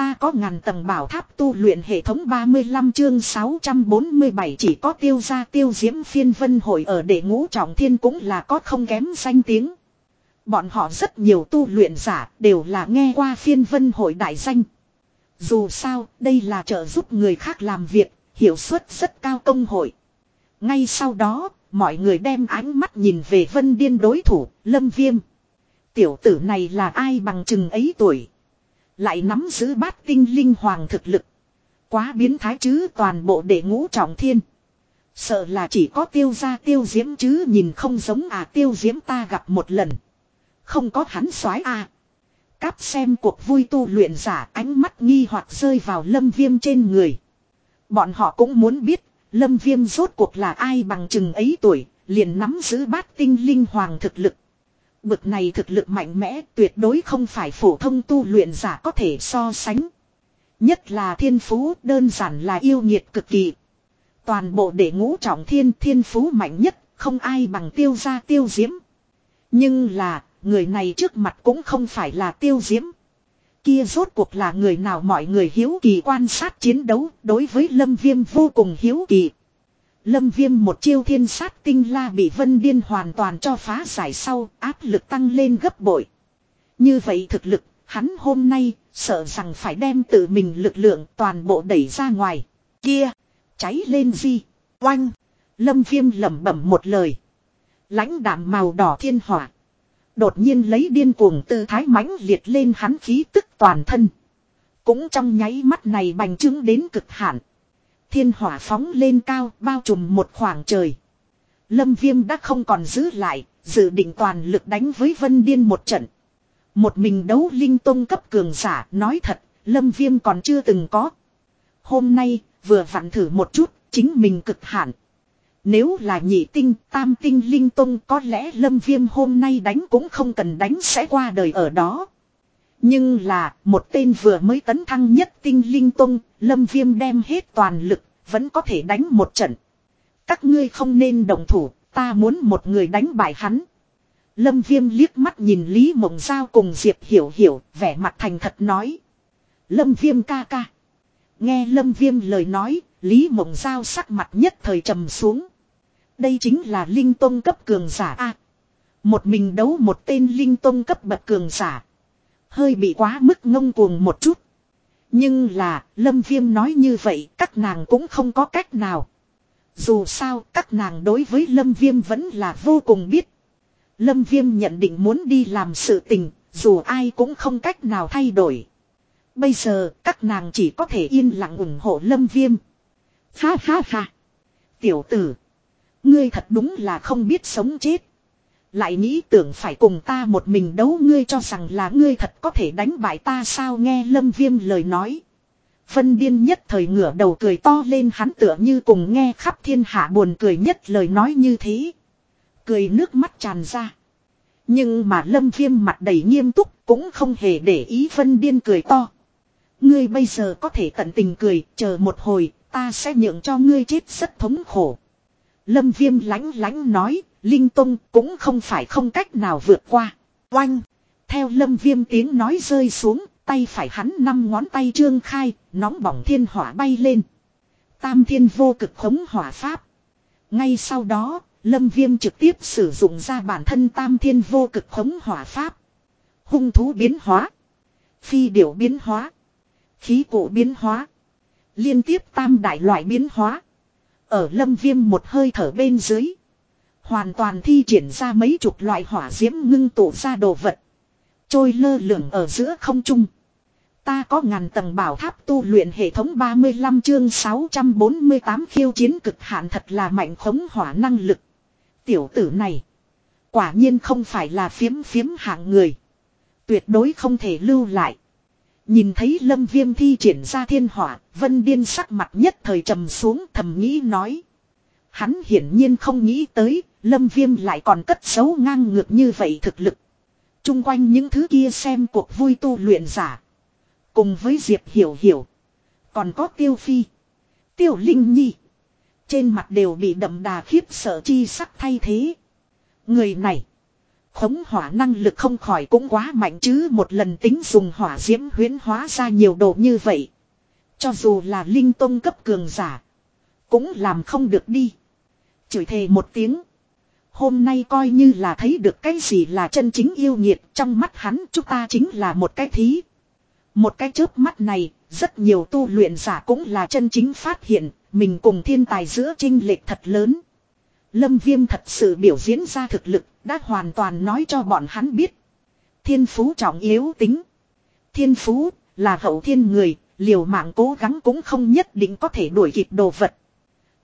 Ta có ngàn tầng bảo tháp tu luyện hệ thống 35 chương 647 chỉ có tiêu gia tiêu diễm phiên vân hội ở đệ ngũ trọng thiên cũng là có không kém danh tiếng. Bọn họ rất nhiều tu luyện giả đều là nghe qua phiên vân hội đại danh. Dù sao, đây là trợ giúp người khác làm việc, hiệu suất rất cao công hội. Ngay sau đó, mọi người đem ánh mắt nhìn về vân điên đối thủ, lâm viêm. Tiểu tử này là ai bằng chừng ấy tuổi. Lại nắm giữ bát tinh linh hoàng thực lực. Quá biến thái chứ toàn bộ đệ ngũ trọng thiên. Sợ là chỉ có tiêu gia tiêu diễm chứ nhìn không giống à tiêu diễm ta gặp một lần. Không có hắn soái à. Cáp xem cuộc vui tu luyện giả ánh mắt nghi hoặc rơi vào lâm viêm trên người. Bọn họ cũng muốn biết, lâm viêm rốt cuộc là ai bằng chừng ấy tuổi, liền nắm giữ bát tinh linh hoàng thực lực. Bực này thực lực mạnh mẽ tuyệt đối không phải phổ thông tu luyện giả có thể so sánh. Nhất là thiên phú đơn giản là yêu nhiệt cực kỳ. Toàn bộ đệ ngũ trọng thiên thiên phú mạnh nhất, không ai bằng tiêu gia tiêu diễm. Nhưng là, người này trước mặt cũng không phải là tiêu diễm. Kia rốt cuộc là người nào mọi người hiếu kỳ quan sát chiến đấu đối với lâm viêm vô cùng hiếu kỳ. Lâm viêm một chiêu thiên sát tinh la bị vân điên hoàn toàn cho phá giải sau áp lực tăng lên gấp bội. Như vậy thực lực, hắn hôm nay sợ rằng phải đem tự mình lực lượng toàn bộ đẩy ra ngoài. Kia, cháy lên gì, oanh, lâm viêm lẩm bẩm một lời. lãnh đạm màu đỏ thiên hỏa. Đột nhiên lấy điên cuồng tư thái mãnh liệt lên hắn khí tức toàn thân. Cũng trong nháy mắt này bành trướng đến cực hạn. Thiên hỏa phóng lên cao bao trùm một khoảng trời. Lâm viêm đã không còn giữ lại, dự định toàn lực đánh với Vân Điên một trận. Một mình đấu linh tông cấp cường giả nói thật, Lâm viêm còn chưa từng có. Hôm nay, vừa vặn thử một chút, chính mình cực hạn. Nếu là nhị tinh, tam tinh linh tông có lẽ lâm viêm hôm nay đánh cũng không cần đánh sẽ qua đời ở đó. Nhưng là, một tên vừa mới tấn thăng nhất tinh linh tông, lâm viêm đem hết toàn lực, vẫn có thể đánh một trận. Các ngươi không nên động thủ, ta muốn một người đánh bại hắn. Lâm viêm liếc mắt nhìn Lý Mộng Giao cùng Diệp Hiểu Hiểu, vẻ mặt thành thật nói. Lâm viêm ca ca. Nghe Lâm viêm lời nói, Lý Mộng Giao sắc mặt nhất thời trầm xuống. Đây chính là linh tông cấp cường giả a Một mình đấu một tên linh tông cấp bậc cường giả. Hơi bị quá mức ngông cuồng một chút. Nhưng là, Lâm Viêm nói như vậy, các nàng cũng không có cách nào. Dù sao, các nàng đối với Lâm Viêm vẫn là vô cùng biết. Lâm Viêm nhận định muốn đi làm sự tình, dù ai cũng không cách nào thay đổi. Bây giờ, các nàng chỉ có thể yên lặng ủng hộ Lâm Viêm. Ha ha ha. Tiểu tử. Ngươi thật đúng là không biết sống chết. Lại nghĩ tưởng phải cùng ta một mình đấu ngươi cho rằng là ngươi thật có thể đánh bại ta sao nghe lâm viêm lời nói. Vân điên nhất thời ngửa đầu cười to lên hắn tựa như cùng nghe khắp thiên hạ buồn cười nhất lời nói như thế. Cười nước mắt tràn ra. Nhưng mà lâm viêm mặt đầy nghiêm túc cũng không hề để ý vân điên cười to. Ngươi bây giờ có thể tận tình cười, chờ một hồi, ta sẽ nhượng cho ngươi chết rất thống khổ. Lâm viêm lánh lánh nói, Linh Tông cũng không phải không cách nào vượt qua. Oanh! Theo lâm viêm tiếng nói rơi xuống, tay phải hắn năm ngón tay trương khai, nóng bỏng thiên hỏa bay lên. Tam thiên vô cực khống hỏa pháp. Ngay sau đó, lâm viêm trực tiếp sử dụng ra bản thân tam thiên vô cực khống hỏa pháp. Hung thú biến hóa. Phi điểu biến hóa. Khí cổ biến hóa. Liên tiếp tam đại loại biến hóa. Ở lâm viêm một hơi thở bên dưới. Hoàn toàn thi triển ra mấy chục loại hỏa diễm ngưng tụ ra đồ vật. Trôi lơ lửng ở giữa không trung. Ta có ngàn tầng bảo tháp tu luyện hệ thống 35 chương 648 khiêu chiến cực hạn thật là mạnh khống hỏa năng lực. Tiểu tử này. Quả nhiên không phải là phiếm phiếm hạng người. Tuyệt đối không thể lưu lại. Nhìn thấy lâm viêm thi triển ra thiên hỏa, vân điên sắc mặt nhất thời trầm xuống thầm nghĩ nói. Hắn hiển nhiên không nghĩ tới, lâm viêm lại còn cất xấu ngang ngược như vậy thực lực. Trung quanh những thứ kia xem cuộc vui tu luyện giả. Cùng với Diệp Hiểu Hiểu. Còn có Tiêu Phi. Tiêu Linh Nhi. Trên mặt đều bị đậm đà khiếp sợ chi sắc thay thế. Người này. Khống hỏa năng lực không khỏi cũng quá mạnh chứ một lần tính dùng hỏa diễm huyến hóa ra nhiều đồ như vậy. Cho dù là linh tông cấp cường giả. Cũng làm không được đi. Chửi thề một tiếng. Hôm nay coi như là thấy được cái gì là chân chính yêu nhiệt trong mắt hắn chúng ta chính là một cái thí. Một cái chớp mắt này, rất nhiều tu luyện giả cũng là chân chính phát hiện, mình cùng thiên tài giữa trinh lệch thật lớn. Lâm Viêm thật sự biểu diễn ra thực lực, đã hoàn toàn nói cho bọn hắn biết. Thiên phú trọng yếu tính. Thiên phú, là hậu thiên người, liều mạng cố gắng cũng không nhất định có thể đuổi kịp đồ vật.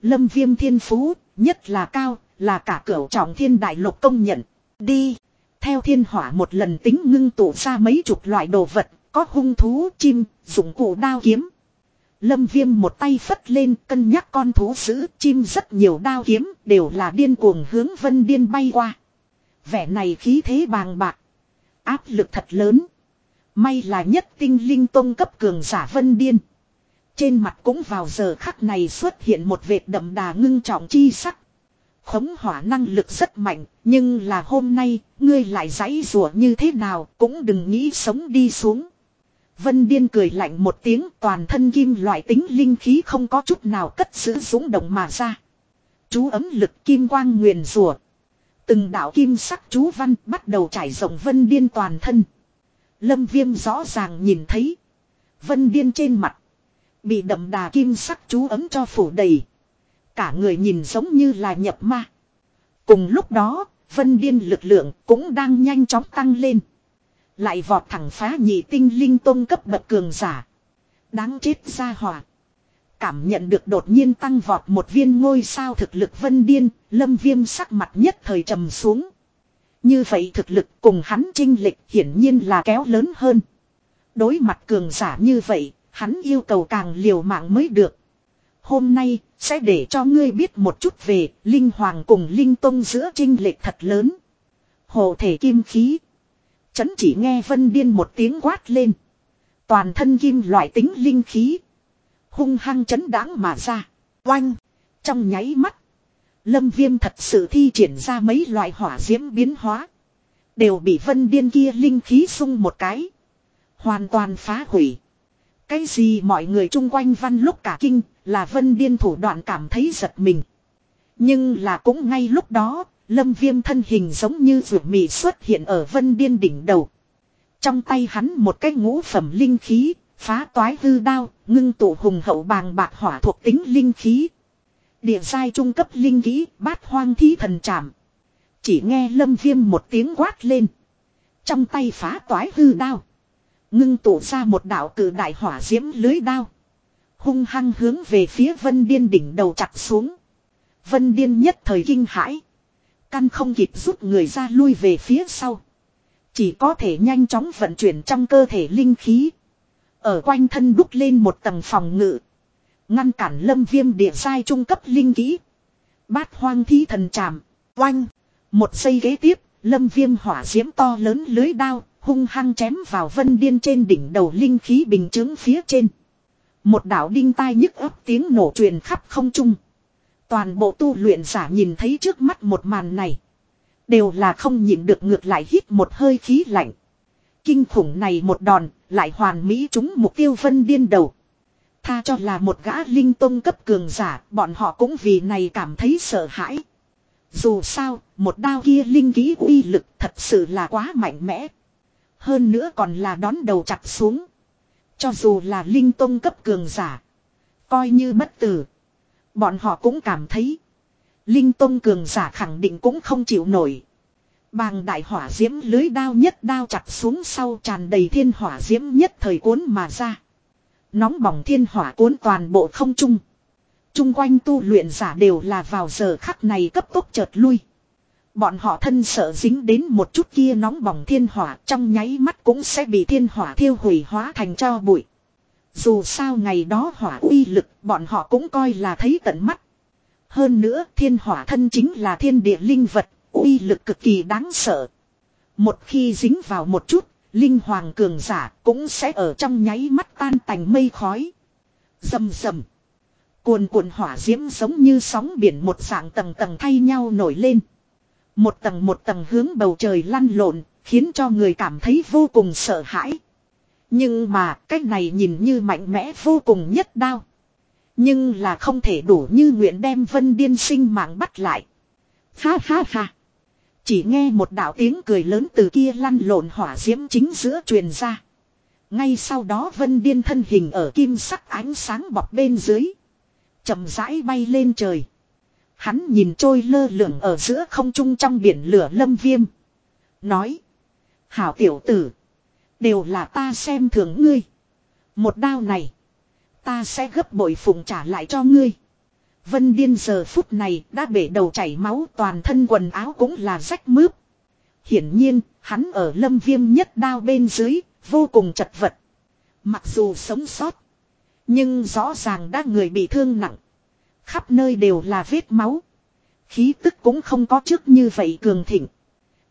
Lâm Viêm thiên phú, nhất là cao, là cả cửa trọng thiên đại lục công nhận. Đi. Theo thiên hỏa một lần tính ngưng tụ ra mấy chục loại đồ vật, có hung thú, chim, dụng cụ đao kiếm. Lâm viêm một tay phất lên cân nhắc con thú sữ, chim rất nhiều đao kiếm đều là điên cuồng hướng vân điên bay qua. Vẻ này khí thế bàng bạc. Áp lực thật lớn. May là nhất tinh linh tông cấp cường giả vân điên. Trên mặt cũng vào giờ khắc này xuất hiện một vệt đậm đà ngưng trọng chi sắc. Khống hỏa năng lực rất mạnh, nhưng là hôm nay, ngươi lại giãy rủa như thế nào cũng đừng nghĩ sống đi xuống. Vân Điên cười lạnh một tiếng toàn thân kim loại tính linh khí không có chút nào cất giữ súng động mà ra. Chú ấm lực kim quang nguyền rùa. Từng đạo kim sắc chú văn bắt đầu trải rộng Vân Điên toàn thân. Lâm Viêm rõ ràng nhìn thấy. Vân Điên trên mặt. Bị đậm đà kim sắc chú ấm cho phủ đầy. Cả người nhìn giống như là nhập ma. Cùng lúc đó, Vân Điên lực lượng cũng đang nhanh chóng tăng lên. Lại vọt thẳng phá nhị tinh linh tôn cấp bậc cường giả. Đáng chết ra hỏa. Cảm nhận được đột nhiên tăng vọt một viên ngôi sao thực lực vân điên, lâm viêm sắc mặt nhất thời trầm xuống. Như vậy thực lực cùng hắn trinh lịch hiển nhiên là kéo lớn hơn. Đối mặt cường giả như vậy, hắn yêu cầu càng liều mạng mới được. Hôm nay, sẽ để cho ngươi biết một chút về Linh Hoàng cùng Linh Tông giữa trinh lệch thật lớn. Hồ thể kim khí. Chấn chỉ nghe vân điên một tiếng quát lên. Toàn thân kim loại tính linh khí. Hung hăng chấn đáng mà ra. Oanh. Trong nháy mắt. Lâm viêm thật sự thi triển ra mấy loại hỏa diễm biến hóa. Đều bị vân điên kia linh khí sung một cái. Hoàn toàn phá hủy. Cái gì mọi người chung quanh văn lúc cả kinh là vân điên thủ đoạn cảm thấy giật mình. Nhưng là cũng ngay lúc đó, Lâm viêm thân hình giống như rượu mì xuất hiện ở vân điên đỉnh đầu. Trong tay hắn một cái ngũ phẩm linh khí, phá toái hư đao, ngưng tụ hùng hậu bàng bạc hỏa thuộc tính linh khí. Địa sai trung cấp linh khí, bát hoang thí thần chạm. Chỉ nghe lâm viêm một tiếng quát lên. Trong tay phá toái hư đao. Ngưng tụ ra một đạo cử đại hỏa diễm lưới đao. Hung hăng hướng về phía vân điên đỉnh đầu chặt xuống. Vân điên nhất thời kinh hãi. Căn không kịp rút người ra lui về phía sau. Chỉ có thể nhanh chóng vận chuyển trong cơ thể linh khí. Ở quanh thân đúc lên một tầng phòng ngự. Ngăn cản lâm viêm địa sai trung cấp linh kỹ. Bát hoang thí thần chạm. Oanh. Một giây ghế tiếp. Lâm viêm hỏa diễm to lớn lưới đao. Hung hăng chém vào vân điên trên đỉnh đầu linh khí bình chứng phía trên. Một đảo đinh tai nhức ấp tiếng nổ truyền khắp không trung. Toàn bộ tu luyện giả nhìn thấy trước mắt một màn này. Đều là không nhịn được ngược lại hít một hơi khí lạnh. Kinh khủng này một đòn, lại hoàn mỹ chúng mục tiêu vân điên đầu. Tha cho là một gã linh tông cấp cường giả, bọn họ cũng vì này cảm thấy sợ hãi. Dù sao, một đao kia linh ký uy lực thật sự là quá mạnh mẽ. Hơn nữa còn là đón đầu chặt xuống. Cho dù là linh tông cấp cường giả. Coi như bất tử. Bọn họ cũng cảm thấy. Linh Tông cường giả khẳng định cũng không chịu nổi. Bàng đại hỏa diễm lưới đao nhất đao chặt xuống sau tràn đầy thiên hỏa diễm nhất thời cuốn mà ra. Nóng bỏng thiên hỏa cuốn toàn bộ không trung. Trung quanh tu luyện giả đều là vào giờ khắc này cấp tốc chợt lui. Bọn họ thân sợ dính đến một chút kia nóng bỏng thiên hỏa trong nháy mắt cũng sẽ bị thiên hỏa thiêu hủy hóa thành cho bụi. Dù sao ngày đó hỏa uy lực bọn họ cũng coi là thấy tận mắt. Hơn nữa thiên hỏa thân chính là thiên địa linh vật, uy lực cực kỳ đáng sợ. Một khi dính vào một chút, linh hoàng cường giả cũng sẽ ở trong nháy mắt tan tành mây khói. Dầm dầm. Cuồn cuộn hỏa diễm giống như sóng biển một dạng tầng tầng thay nhau nổi lên. Một tầng một tầng hướng bầu trời lăn lộn, khiến cho người cảm thấy vô cùng sợ hãi. Nhưng mà cách này nhìn như mạnh mẽ vô cùng nhất đao. Nhưng là không thể đủ như nguyện đem vân điên sinh mạng bắt lại. Ha ha ha. Chỉ nghe một đạo tiếng cười lớn từ kia lăn lộn hỏa diễm chính giữa truyền ra. Ngay sau đó vân điên thân hình ở kim sắc ánh sáng bọc bên dưới. chậm rãi bay lên trời. Hắn nhìn trôi lơ lửng ở giữa không trung trong biển lửa lâm viêm. Nói. Hảo tiểu tử. Đều là ta xem thường ngươi. Một đao này. Ta sẽ gấp bội phụng trả lại cho ngươi. Vân Điên giờ phút này đã bể đầu chảy máu toàn thân quần áo cũng là rách mướp. Hiển nhiên, hắn ở lâm viêm nhất đao bên dưới, vô cùng chật vật. Mặc dù sống sót, nhưng rõ ràng đã người bị thương nặng. Khắp nơi đều là vết máu. Khí tức cũng không có trước như vậy cường thịnh.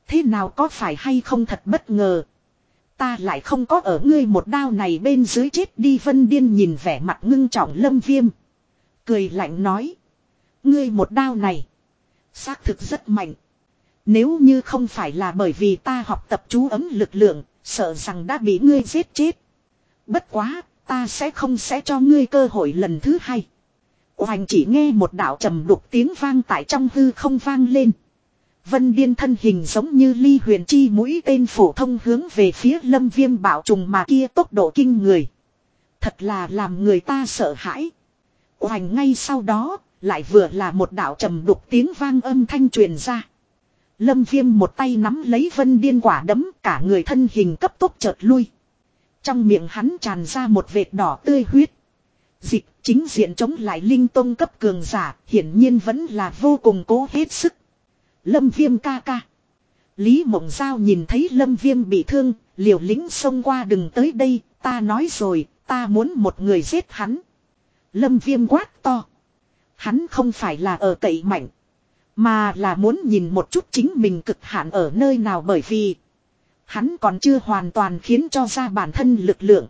Thế nào có phải hay không thật bất ngờ. Ta lại không có ở ngươi một đao này bên dưới chết đi vân điên nhìn vẻ mặt ngưng trọng lâm viêm. Cười lạnh nói. Ngươi một đao này. Xác thực rất mạnh. Nếu như không phải là bởi vì ta học tập chú ấm lực lượng, sợ rằng đã bị ngươi giết chết. Bất quá, ta sẽ không sẽ cho ngươi cơ hội lần thứ hai. Hoành chỉ nghe một đạo trầm đục tiếng vang tại trong hư không vang lên. Vân điên thân hình giống như ly huyền chi mũi tên phổ thông hướng về phía lâm viêm bảo trùng mà kia tốc độ kinh người. Thật là làm người ta sợ hãi. Hoành ngay sau đó, lại vừa là một đạo trầm đục tiếng vang âm thanh truyền ra. Lâm viêm một tay nắm lấy vân điên quả đấm cả người thân hình cấp tốc chợt lui. Trong miệng hắn tràn ra một vệt đỏ tươi huyết. Dịch chính diện chống lại linh tông cấp cường giả hiển nhiên vẫn là vô cùng cố hết sức. Lâm viêm ca ca. Lý mộng giao nhìn thấy lâm viêm bị thương, liều lính xông qua đừng tới đây, ta nói rồi, ta muốn một người giết hắn. Lâm viêm quát to. Hắn không phải là ở cậy mạnh. Mà là muốn nhìn một chút chính mình cực hạn ở nơi nào bởi vì. Hắn còn chưa hoàn toàn khiến cho ra bản thân lực lượng.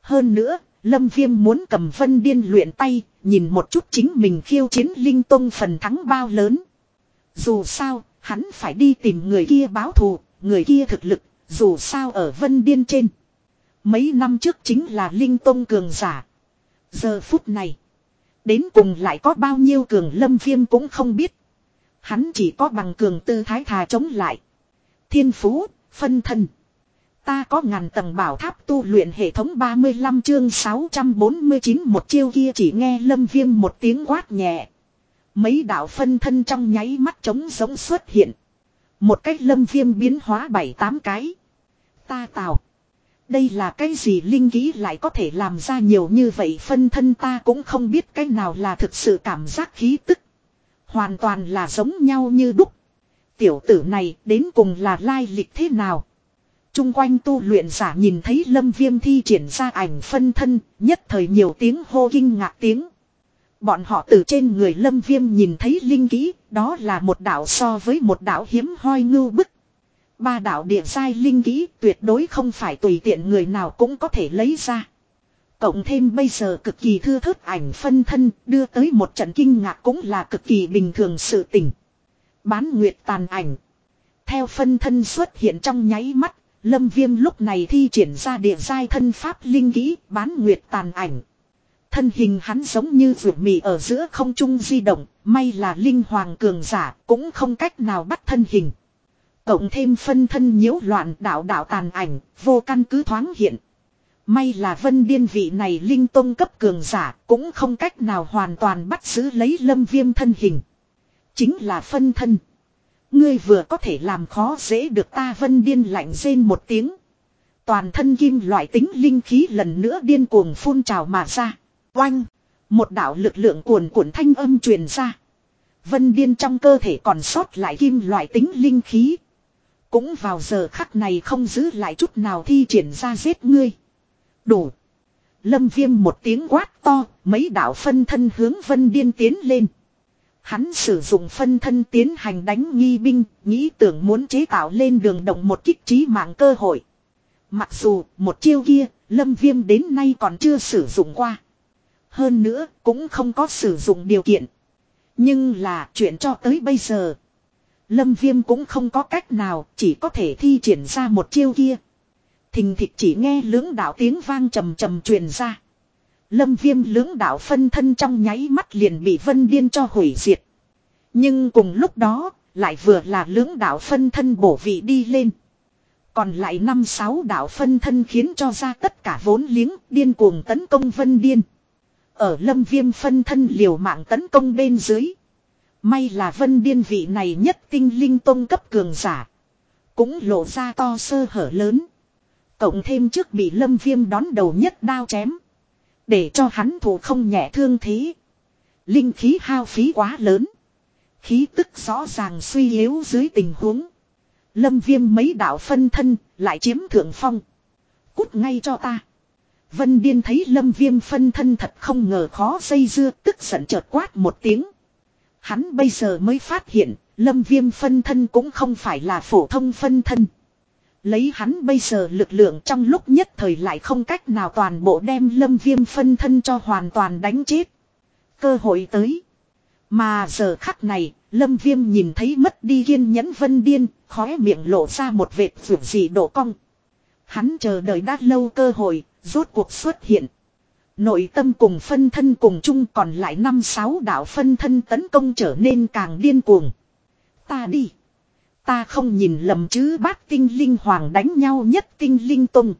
Hơn nữa, Lâm Viêm muốn cầm vân điên luyện tay, nhìn một chút chính mình khiêu chiến Linh Tông phần thắng bao lớn. Dù sao, hắn phải đi tìm người kia báo thù, người kia thực lực, dù sao ở vân điên trên. Mấy năm trước chính là Linh Tông cường giả. Giờ phút này, đến cùng lại có bao nhiêu cường lâm viêm cũng không biết. Hắn chỉ có bằng cường tư thái thà chống lại. Thiên phú, phân thân. Ta có ngàn tầng bảo tháp tu luyện hệ thống 35 chương 649 một chiêu kia chỉ nghe lâm viêm một tiếng quát nhẹ. Mấy đạo phân thân trong nháy mắt trống giống xuất hiện. Một cách lâm viêm biến hóa bảy tám cái. Ta tạo. Đây là cái gì linh ký lại có thể làm ra nhiều như vậy phân thân ta cũng không biết cái nào là thực sự cảm giác khí tức. Hoàn toàn là giống nhau như đúc. Tiểu tử này đến cùng là lai lịch thế nào? Trung quanh tu luyện giả nhìn thấy lâm viêm thi triển ra ảnh phân thân, nhất thời nhiều tiếng hô kinh ngạc tiếng. Bọn họ từ trên người lâm viêm nhìn thấy linh kỹ, đó là một đảo so với một đảo hiếm hoi ngưu bức. Ba đảo địa giai linh kỹ tuyệt đối không phải tùy tiện người nào cũng có thể lấy ra. Cộng thêm bây giờ cực kỳ thưa thớt ảnh phân thân đưa tới một trận kinh ngạc cũng là cực kỳ bình thường sự tình. Bán nguyệt tàn ảnh. Theo phân thân xuất hiện trong nháy mắt, lâm viêm lúc này thi triển ra địa giai thân pháp linh kỹ bán nguyệt tàn ảnh. Thân hình hắn giống như vượt mì ở giữa không trung di động, may là linh hoàng cường giả cũng không cách nào bắt thân hình. Cộng thêm phân thân nhiễu loạn đạo đạo tàn ảnh, vô căn cứ thoáng hiện. May là vân điên vị này linh tông cấp cường giả cũng không cách nào hoàn toàn bắt giữ lấy lâm viêm thân hình. Chính là phân thân. Ngươi vừa có thể làm khó dễ được ta vân điên lạnh rên một tiếng. Toàn thân kim loại tính linh khí lần nữa điên cuồng phun trào mà ra. Oanh! Một đạo lực lượng cuồn cuộn thanh âm truyền ra. Vân điên trong cơ thể còn sót lại kim loại tính linh khí. Cũng vào giờ khắc này không giữ lại chút nào thi triển ra giết ngươi. Đủ. Lâm viêm một tiếng quát to, mấy đạo phân thân hướng vân điên tiến lên. Hắn sử dụng phân thân tiến hành đánh nghi binh, nghĩ tưởng muốn chế tạo lên đường động một kích trí mạng cơ hội. Mặc dù một chiêu kia, lâm viêm đến nay còn chưa sử dụng qua. Hơn nữa, cũng không có sử dụng điều kiện. Nhưng là chuyện cho tới bây giờ. Lâm Viêm cũng không có cách nào, chỉ có thể thi triển ra một chiêu kia. Thình thịch chỉ nghe lưỡng đạo tiếng vang trầm trầm truyền ra. Lâm Viêm lưỡng đạo phân thân trong nháy mắt liền bị Vân Điên cho hủy diệt. Nhưng cùng lúc đó, lại vừa là lưỡng đạo phân thân bổ vị đi lên. Còn lại năm sáu đạo phân thân khiến cho ra tất cả vốn liếng điên cuồng tấn công Vân Điên. Ở lâm viêm phân thân liều mạng tấn công bên dưới. May là Vân Điên vị này nhất tinh linh tông cấp cường giả. Cũng lộ ra to sơ hở lớn. Cộng thêm trước bị lâm viêm đón đầu nhất đao chém. Để cho hắn thủ không nhẹ thương thế. Linh khí hao phí quá lớn. Khí tức rõ ràng suy yếu dưới tình huống. Lâm viêm mấy đạo phân thân, lại chiếm thượng phong. Cút ngay cho ta. Vân Điên thấy lâm viêm phân thân thật không ngờ khó dây dưa, tức giận chợt quát một tiếng. Hắn bây giờ mới phát hiện, lâm viêm phân thân cũng không phải là phổ thông phân thân. Lấy hắn bây giờ lực lượng trong lúc nhất thời lại không cách nào toàn bộ đem lâm viêm phân thân cho hoàn toàn đánh chết. Cơ hội tới. Mà giờ khắc này, Lâm Viêm nhìn thấy mất đi kiên nhẫn vân điên, khóe miệng lộ ra một vệt vượt gì độ cong. Hắn chờ đợi đã lâu cơ hội, rốt cuộc xuất hiện. Nội tâm cùng phân thân cùng chung còn lại năm sáu đạo phân thân tấn công trở nên càng điên cuồng. Ta đi. Ta không nhìn lầm chứ bát tinh linh hoàng đánh nhau nhất tinh linh tung.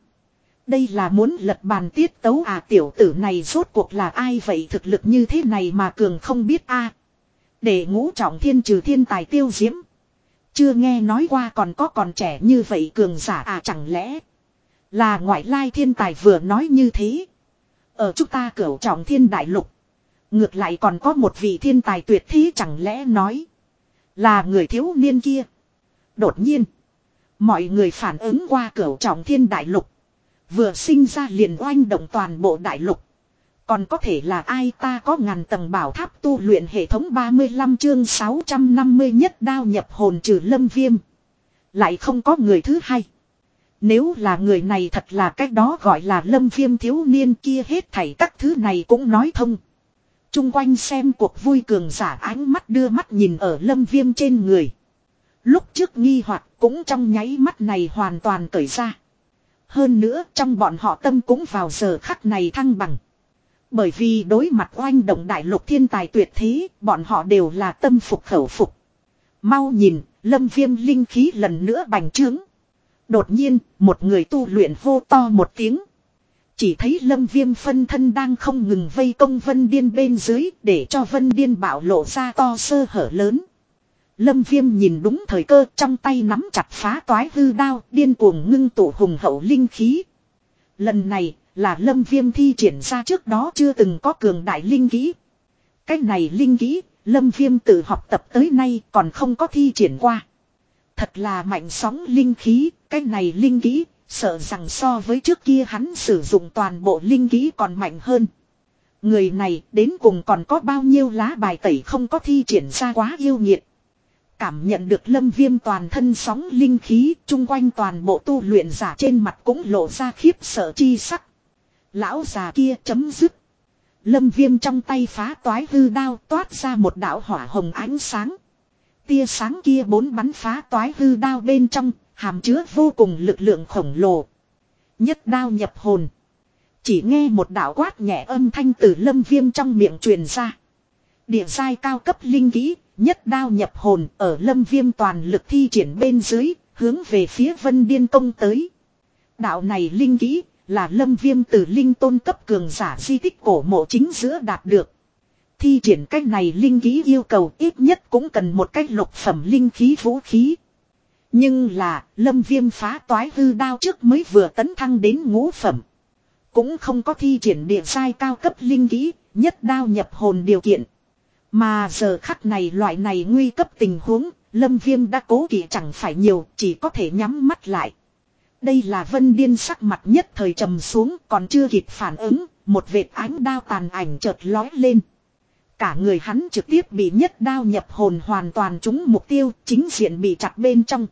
Đây là muốn lật bàn tiết tấu à tiểu tử này rốt cuộc là ai vậy thực lực như thế này mà cường không biết a để ngũ trọng thiên trừ thiên tài tiêu diễm. Chưa nghe nói qua còn có còn trẻ như vậy cường giả à chẳng lẽ. Là ngoại lai thiên tài vừa nói như thế. Ở chúng ta cửu trọng thiên đại lục. Ngược lại còn có một vị thiên tài tuyệt thế chẳng lẽ nói. Là người thiếu niên kia. Đột nhiên. Mọi người phản ứng qua cửu trọng thiên đại lục. Vừa sinh ra liền oanh động toàn bộ đại lục. Còn có thể là ai ta có ngàn tầng bảo tháp tu luyện hệ thống 35 chương 650 nhất đao nhập hồn trừ lâm viêm. Lại không có người thứ hai. Nếu là người này thật là cách đó gọi là lâm viêm thiếu niên kia hết thảy các thứ này cũng nói thông. Trung quanh xem cuộc vui cường giả ánh mắt đưa mắt nhìn ở lâm viêm trên người. Lúc trước nghi hoặc cũng trong nháy mắt này hoàn toàn cởi ra. Hơn nữa trong bọn họ tâm cũng vào giờ khắc này thăng bằng. Bởi vì đối mặt oanh động đại lục thiên tài tuyệt thế, bọn họ đều là tâm phục khẩu phục. Mau nhìn, lâm viêm linh khí lần nữa bành trướng. Đột nhiên, một người tu luyện hô to một tiếng. Chỉ thấy lâm viêm phân thân đang không ngừng vây công vân điên bên dưới để cho vân điên bảo lộ ra to sơ hở lớn. Lâm viêm nhìn đúng thời cơ trong tay nắm chặt phá toái hư đao điên cuồng ngưng tụ hùng hậu linh khí. Lần này là lâm viêm thi triển ra trước đó chưa từng có cường đại linh kỹ. Cái này linh kỹ, lâm viêm tự học tập tới nay còn không có thi triển qua. Thật là mạnh sóng linh khí, cái này linh kỹ, sợ rằng so với trước kia hắn sử dụng toàn bộ linh kỹ còn mạnh hơn. Người này đến cùng còn có bao nhiêu lá bài tẩy không có thi triển ra quá yêu nghiệt. Cảm nhận được lâm viêm toàn thân sóng linh khí, chung quanh toàn bộ tu luyện giả trên mặt cũng lộ ra khiếp sợ chi sắc. Lão già kia chấm dứt. Lâm viêm trong tay phá toái hư đao toát ra một đảo hỏa hồng ánh sáng. Tia sáng kia bốn bắn phá toái hư đao bên trong, hàm chứa vô cùng lực lượng khổng lồ. Nhất đao nhập hồn. Chỉ nghe một đảo quát nhẹ âm thanh từ lâm viêm trong miệng truyền ra. Địa sai cao cấp linh kỹ, nhất đao nhập hồn ở lâm viêm toàn lực thi triển bên dưới, hướng về phía vân điên công tới. Đạo này linh kỹ là lâm viêm từ linh tôn cấp cường giả di tích cổ mộ chính giữa đạt được. Thi triển cách này linh kỹ yêu cầu ít nhất cũng cần một cách lục phẩm linh khí vũ khí. Nhưng là lâm viêm phá toái hư đao trước mới vừa tấn thăng đến ngũ phẩm. Cũng không có thi triển địa sai cao cấp linh kỹ nhất đao nhập hồn điều kiện. Mà giờ khắc này loại này nguy cấp tình huống, lâm viêm đã cố kỵ chẳng phải nhiều, chỉ có thể nhắm mắt lại. Đây là vân điên sắc mặt nhất thời trầm xuống còn chưa kịp phản ứng, một vệt ánh đao tàn ảnh chợt lói lên. Cả người hắn trực tiếp bị nhất đao nhập hồn hoàn toàn trúng mục tiêu, chính diện bị chặt bên trong.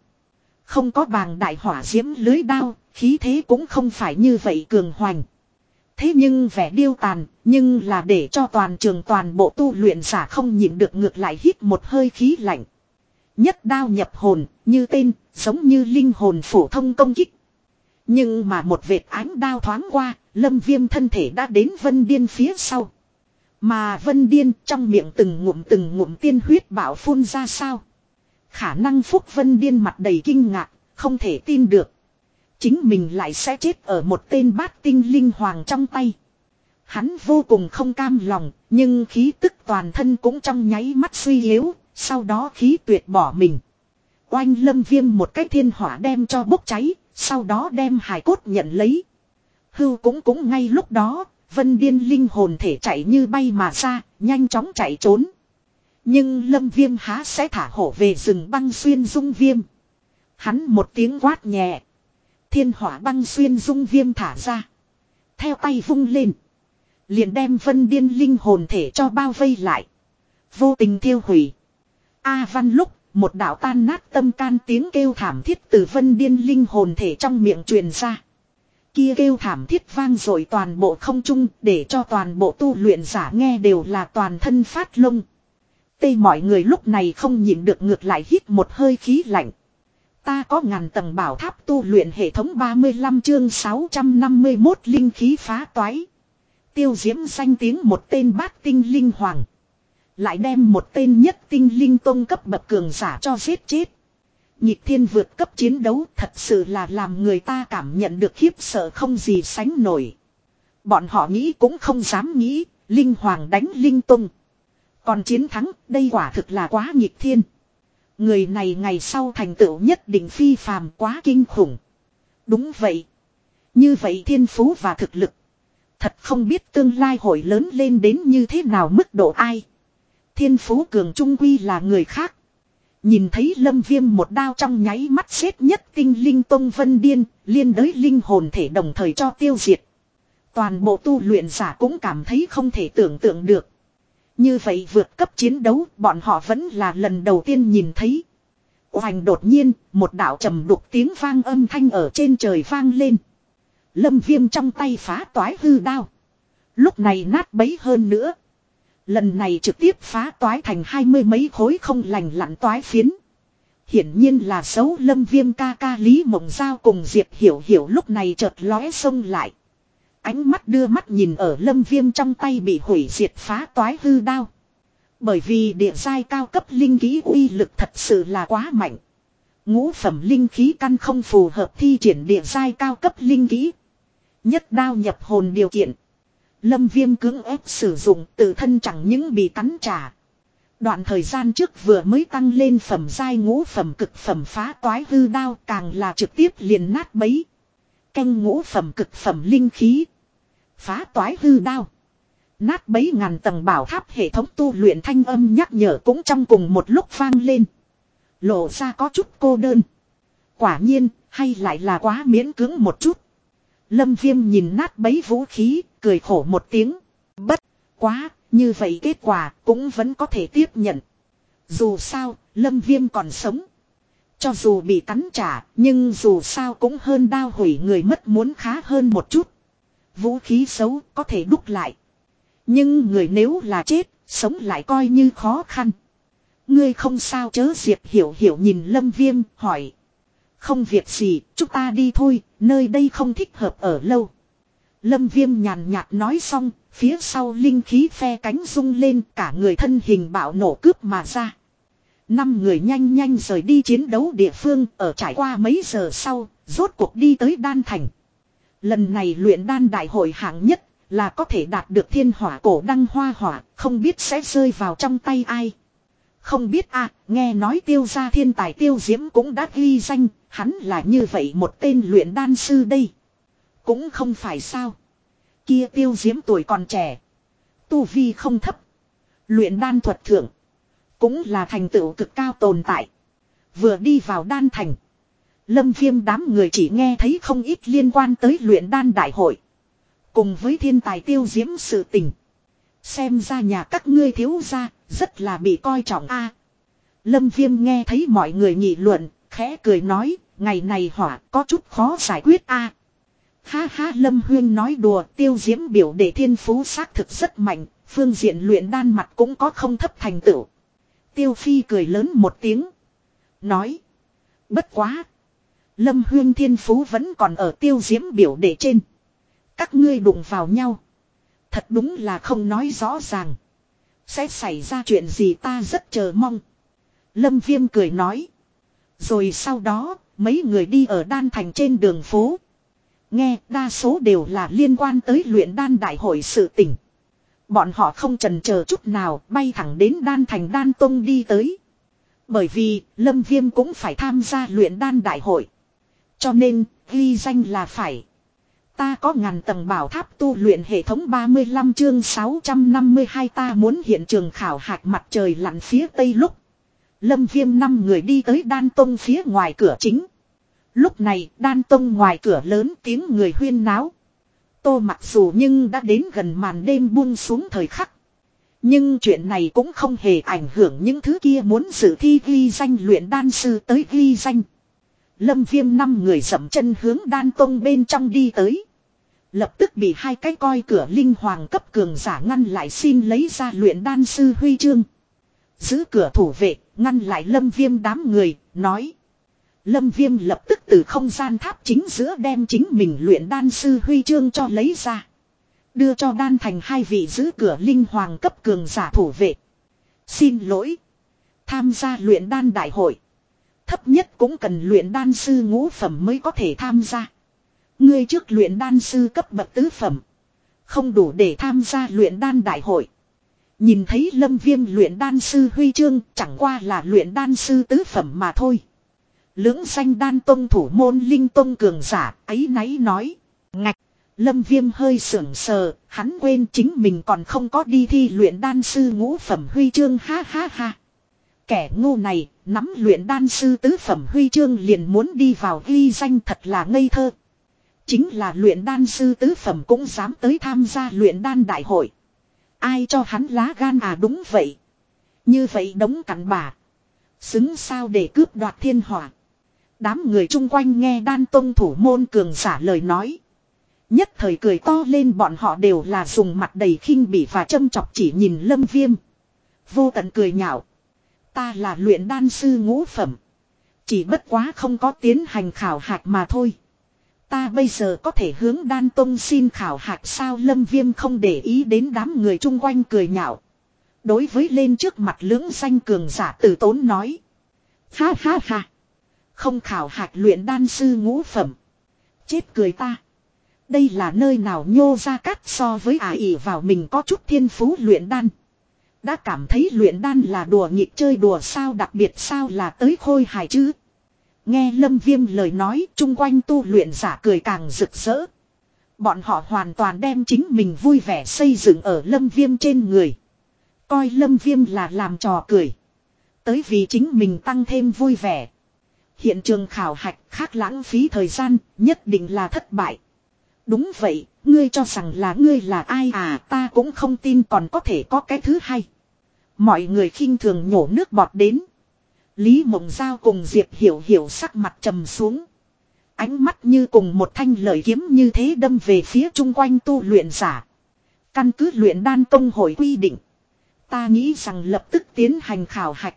Không có bàng đại hỏa diễm lưới đao, khí thế cũng không phải như vậy cường hoành. Thế nhưng vẻ điêu tàn, nhưng là để cho toàn trường toàn bộ tu luyện giả không nhịn được ngược lại hít một hơi khí lạnh. Nhất đao nhập hồn, như tên, giống như linh hồn phổ thông công kích. Nhưng mà một vệt ánh đao thoáng qua, lâm viêm thân thể đã đến vân điên phía sau. Mà vân điên trong miệng từng ngụm từng ngụm tiên huyết bảo phun ra sao. Khả năng phúc vân điên mặt đầy kinh ngạc, không thể tin được. Chính mình lại sẽ chết ở một tên bát tinh linh hoàng trong tay. Hắn vô cùng không cam lòng, nhưng khí tức toàn thân cũng trong nháy mắt suy yếu, sau đó khí tuyệt bỏ mình. Oanh lâm viêm một cái thiên hỏa đem cho bốc cháy, sau đó đem hài cốt nhận lấy. Hưu cũng cũng ngay lúc đó, vân điên linh hồn thể chạy như bay mà ra, nhanh chóng chạy trốn. Nhưng lâm viêm há sẽ thả hổ về rừng băng xuyên dung viêm. Hắn một tiếng quát nhẹ. Thiên hỏa băng xuyên dung viêm thả ra. Theo tay vung lên. Liền đem vân điên linh hồn thể cho bao vây lại. Vô tình thiêu hủy. A văn lúc, một đạo tan nát tâm can tiếng kêu thảm thiết từ vân điên linh hồn thể trong miệng truyền ra. Kia kêu thảm thiết vang rồi toàn bộ không trung để cho toàn bộ tu luyện giả nghe đều là toàn thân phát lông. Tê mọi người lúc này không nhịn được ngược lại hít một hơi khí lạnh. Ta có ngàn tầng bảo tháp tu luyện hệ thống 35 chương 651 linh khí phá toái. Tiêu diễm danh tiếng một tên bát tinh linh hoàng. Lại đem một tên nhất tinh linh tông cấp bậc cường giả cho giết chết. Nhịp thiên vượt cấp chiến đấu thật sự là làm người ta cảm nhận được khiếp sợ không gì sánh nổi. Bọn họ nghĩ cũng không dám nghĩ, linh hoàng đánh linh tông. Còn chiến thắng, đây quả thực là quá nhịp thiên. Người này ngày sau thành tựu nhất định phi phàm quá kinh khủng. Đúng vậy. Như vậy thiên phú và thực lực. Thật không biết tương lai hội lớn lên đến như thế nào mức độ ai. Thiên phú cường trung quy là người khác. Nhìn thấy lâm viêm một đao trong nháy mắt xếp nhất tinh linh tông vân điên, liên đới linh hồn thể đồng thời cho tiêu diệt. Toàn bộ tu luyện giả cũng cảm thấy không thể tưởng tượng được. Như vậy vượt cấp chiến đấu bọn họ vẫn là lần đầu tiên nhìn thấy. Hoành đột nhiên, một đạo trầm đục tiếng vang âm thanh ở trên trời vang lên. Lâm viêm trong tay phá toái hư đao. Lúc này nát bấy hơn nữa. Lần này trực tiếp phá toái thành hai mươi mấy khối không lành lặn toái phiến. Hiển nhiên là xấu lâm viêm ca ca Lý Mộng Giao cùng Diệp Hiểu Hiểu lúc này chợt lóe sông lại. Ánh mắt đưa mắt nhìn ở lâm viêm trong tay bị hủy diệt phá toái hư đao. Bởi vì địa giai cao cấp linh khí uy lực thật sự là quá mạnh. Ngũ phẩm linh khí căn không phù hợp thi triển địa giai cao cấp linh khí. Nhất đao nhập hồn điều kiện. Lâm viêm cưỡng ép sử dụng tự thân chẳng những bị cắn trả. Đoạn thời gian trước vừa mới tăng lên phẩm giai ngũ phẩm cực phẩm phá toái hư đao càng là trực tiếp liền nát bấy. Canh ngũ phẩm cực phẩm linh khí. Phá toái hư đao. Nát bấy ngàn tầng bảo tháp hệ thống tu luyện thanh âm nhắc nhở cũng trong cùng một lúc vang lên. Lộ ra có chút cô đơn. Quả nhiên, hay lại là quá miễn cưỡng một chút. Lâm viêm nhìn nát bấy vũ khí, cười khổ một tiếng. Bất, quá, như vậy kết quả cũng vẫn có thể tiếp nhận. Dù sao, lâm viêm còn sống. Cho dù bị cắn trả, nhưng dù sao cũng hơn đao hủy người mất muốn khá hơn một chút. Vũ khí xấu có thể đúc lại. Nhưng người nếu là chết, sống lại coi như khó khăn. Ngươi không sao chớ diệp hiểu hiểu nhìn lâm viêm, hỏi. Không việc gì, chúng ta đi thôi, nơi đây không thích hợp ở lâu. Lâm viêm nhàn nhạt nói xong, phía sau linh khí phe cánh rung lên cả người thân hình bạo nổ cướp mà ra. Năm người nhanh nhanh rời đi chiến đấu địa phương ở trải qua mấy giờ sau, rốt cuộc đi tới đan thành. Lần này luyện đan đại hội hạng nhất là có thể đạt được thiên hỏa cổ đăng hoa hỏa, không biết sẽ rơi vào trong tay ai. Không biết à, nghe nói tiêu gia thiên tài tiêu diễm cũng đã ghi danh, hắn là như vậy một tên luyện đan sư đây. Cũng không phải sao. Kia tiêu diễm tuổi còn trẻ. Tu vi không thấp. Luyện đan thuật thượng. Cũng là thành tựu cực cao tồn tại. Vừa đi vào đan thành. Lâm viêm đám người chỉ nghe thấy không ít liên quan tới luyện đan đại hội. Cùng với thiên tài tiêu diễm sự tình. Xem ra nhà các ngươi thiếu ra, rất là bị coi trọng a Lâm viêm nghe thấy mọi người nghị luận, khẽ cười nói, ngày này hỏa có chút khó giải quyết a Ha ha Lâm Huyên nói đùa tiêu diễm biểu để thiên phú xác thực rất mạnh, phương diện luyện đan mặt cũng có không thấp thành tựu. Tiêu Phi cười lớn một tiếng. Nói. Bất quá. Lâm huyên thiên phú vẫn còn ở tiêu diễm biểu đệ trên. Các ngươi đụng vào nhau. Thật đúng là không nói rõ ràng. Sẽ xảy ra chuyện gì ta rất chờ mong. Lâm viêm cười nói. Rồi sau đó, mấy người đi ở đan thành trên đường phố. Nghe, đa số đều là liên quan tới luyện đan đại hội sự tình. Bọn họ không trần chờ chút nào, bay thẳng đến đan thành đan tông đi tới. Bởi vì, Lâm Viêm cũng phải tham gia luyện đan đại hội. Cho nên, ghi danh là phải. Ta có ngàn tầng bảo tháp tu luyện hệ thống 35 chương 652 ta muốn hiện trường khảo hạch mặt trời lặn phía tây lúc. Lâm viêm năm người đi tới đan tông phía ngoài cửa chính. Lúc này đan tông ngoài cửa lớn tiếng người huyên náo. Tô mặc dù nhưng đã đến gần màn đêm buông xuống thời khắc. Nhưng chuyện này cũng không hề ảnh hưởng những thứ kia muốn dự thi ghi danh luyện đan sư tới ghi danh. Lâm viêm năm người dậm chân hướng đan tông bên trong đi tới. Lập tức bị hai cái coi cửa linh hoàng cấp cường giả ngăn lại xin lấy ra luyện đan sư huy chương. Giữ cửa thủ vệ, ngăn lại lâm viêm đám người, nói. Lâm viêm lập tức từ không gian tháp chính giữa đem chính mình luyện đan sư huy chương cho lấy ra. Đưa cho đan thành hai vị giữ cửa linh hoàng cấp cường giả thủ vệ. Xin lỗi. Tham gia luyện đan đại hội. Thấp nhất cũng cần luyện đan sư ngũ phẩm mới có thể tham gia. Ngươi trước luyện đan sư cấp bậc tứ phẩm. Không đủ để tham gia luyện đan đại hội. Nhìn thấy lâm viêm luyện đan sư huy chương chẳng qua là luyện đan sư tứ phẩm mà thôi. Lưỡng danh đan tông thủ môn linh tông cường giả ấy náy nói. Ngạch. Lâm viêm hơi sưởng sờ, hắn quên chính mình còn không có đi thi luyện đan sư ngũ phẩm huy chương ha ha ha. Kẻ ngu này, nắm luyện đan sư tứ phẩm huy chương liền muốn đi vào ghi danh thật là ngây thơ. Chính là luyện đan sư tứ phẩm cũng dám tới tham gia luyện đan đại hội. Ai cho hắn lá gan à đúng vậy. Như vậy đống cặn bà. Xứng sao để cướp đoạt thiên hỏa. Đám người chung quanh nghe đan tông thủ môn cường giả lời nói. Nhất thời cười to lên bọn họ đều là dùng mặt đầy khinh bỉ và châm chọc chỉ nhìn lâm viêm. Vô tận cười nhạo. Ta là luyện đan sư ngũ phẩm. Chỉ bất quá không có tiến hành khảo hạch mà thôi. Ta bây giờ có thể hướng đan tông xin khảo hạch sao lâm viêm không để ý đến đám người chung quanh cười nhạo. Đối với lên trước mặt lưỡng danh cường giả tử tốn nói. Ha ha ha. Không khảo hạch luyện đan sư ngũ phẩm. Chết cười ta. Đây là nơi nào nhô ra cắt so với ả ỉ vào mình có chút thiên phú luyện đan. Đã cảm thấy luyện đan là đùa nghịch chơi đùa sao đặc biệt sao là tới khôi hài chứ. Nghe lâm viêm lời nói, chung quanh tu luyện giả cười càng rực rỡ. Bọn họ hoàn toàn đem chính mình vui vẻ xây dựng ở lâm viêm trên người. Coi lâm viêm là làm trò cười. Tới vì chính mình tăng thêm vui vẻ. Hiện trường khảo hạch khác lãng phí thời gian nhất định là thất bại. Đúng vậy, ngươi cho rằng là ngươi là ai à ta cũng không tin còn có thể có cái thứ hai. Mọi người khinh thường nhổ nước bọt đến. Lý Mộng Giao cùng Diệp Hiểu Hiểu sắc mặt trầm xuống. Ánh mắt như cùng một thanh lợi kiếm như thế đâm về phía chung quanh tu luyện giả. Căn cứ luyện đan công hội quy định. Ta nghĩ rằng lập tức tiến hành khảo hạch.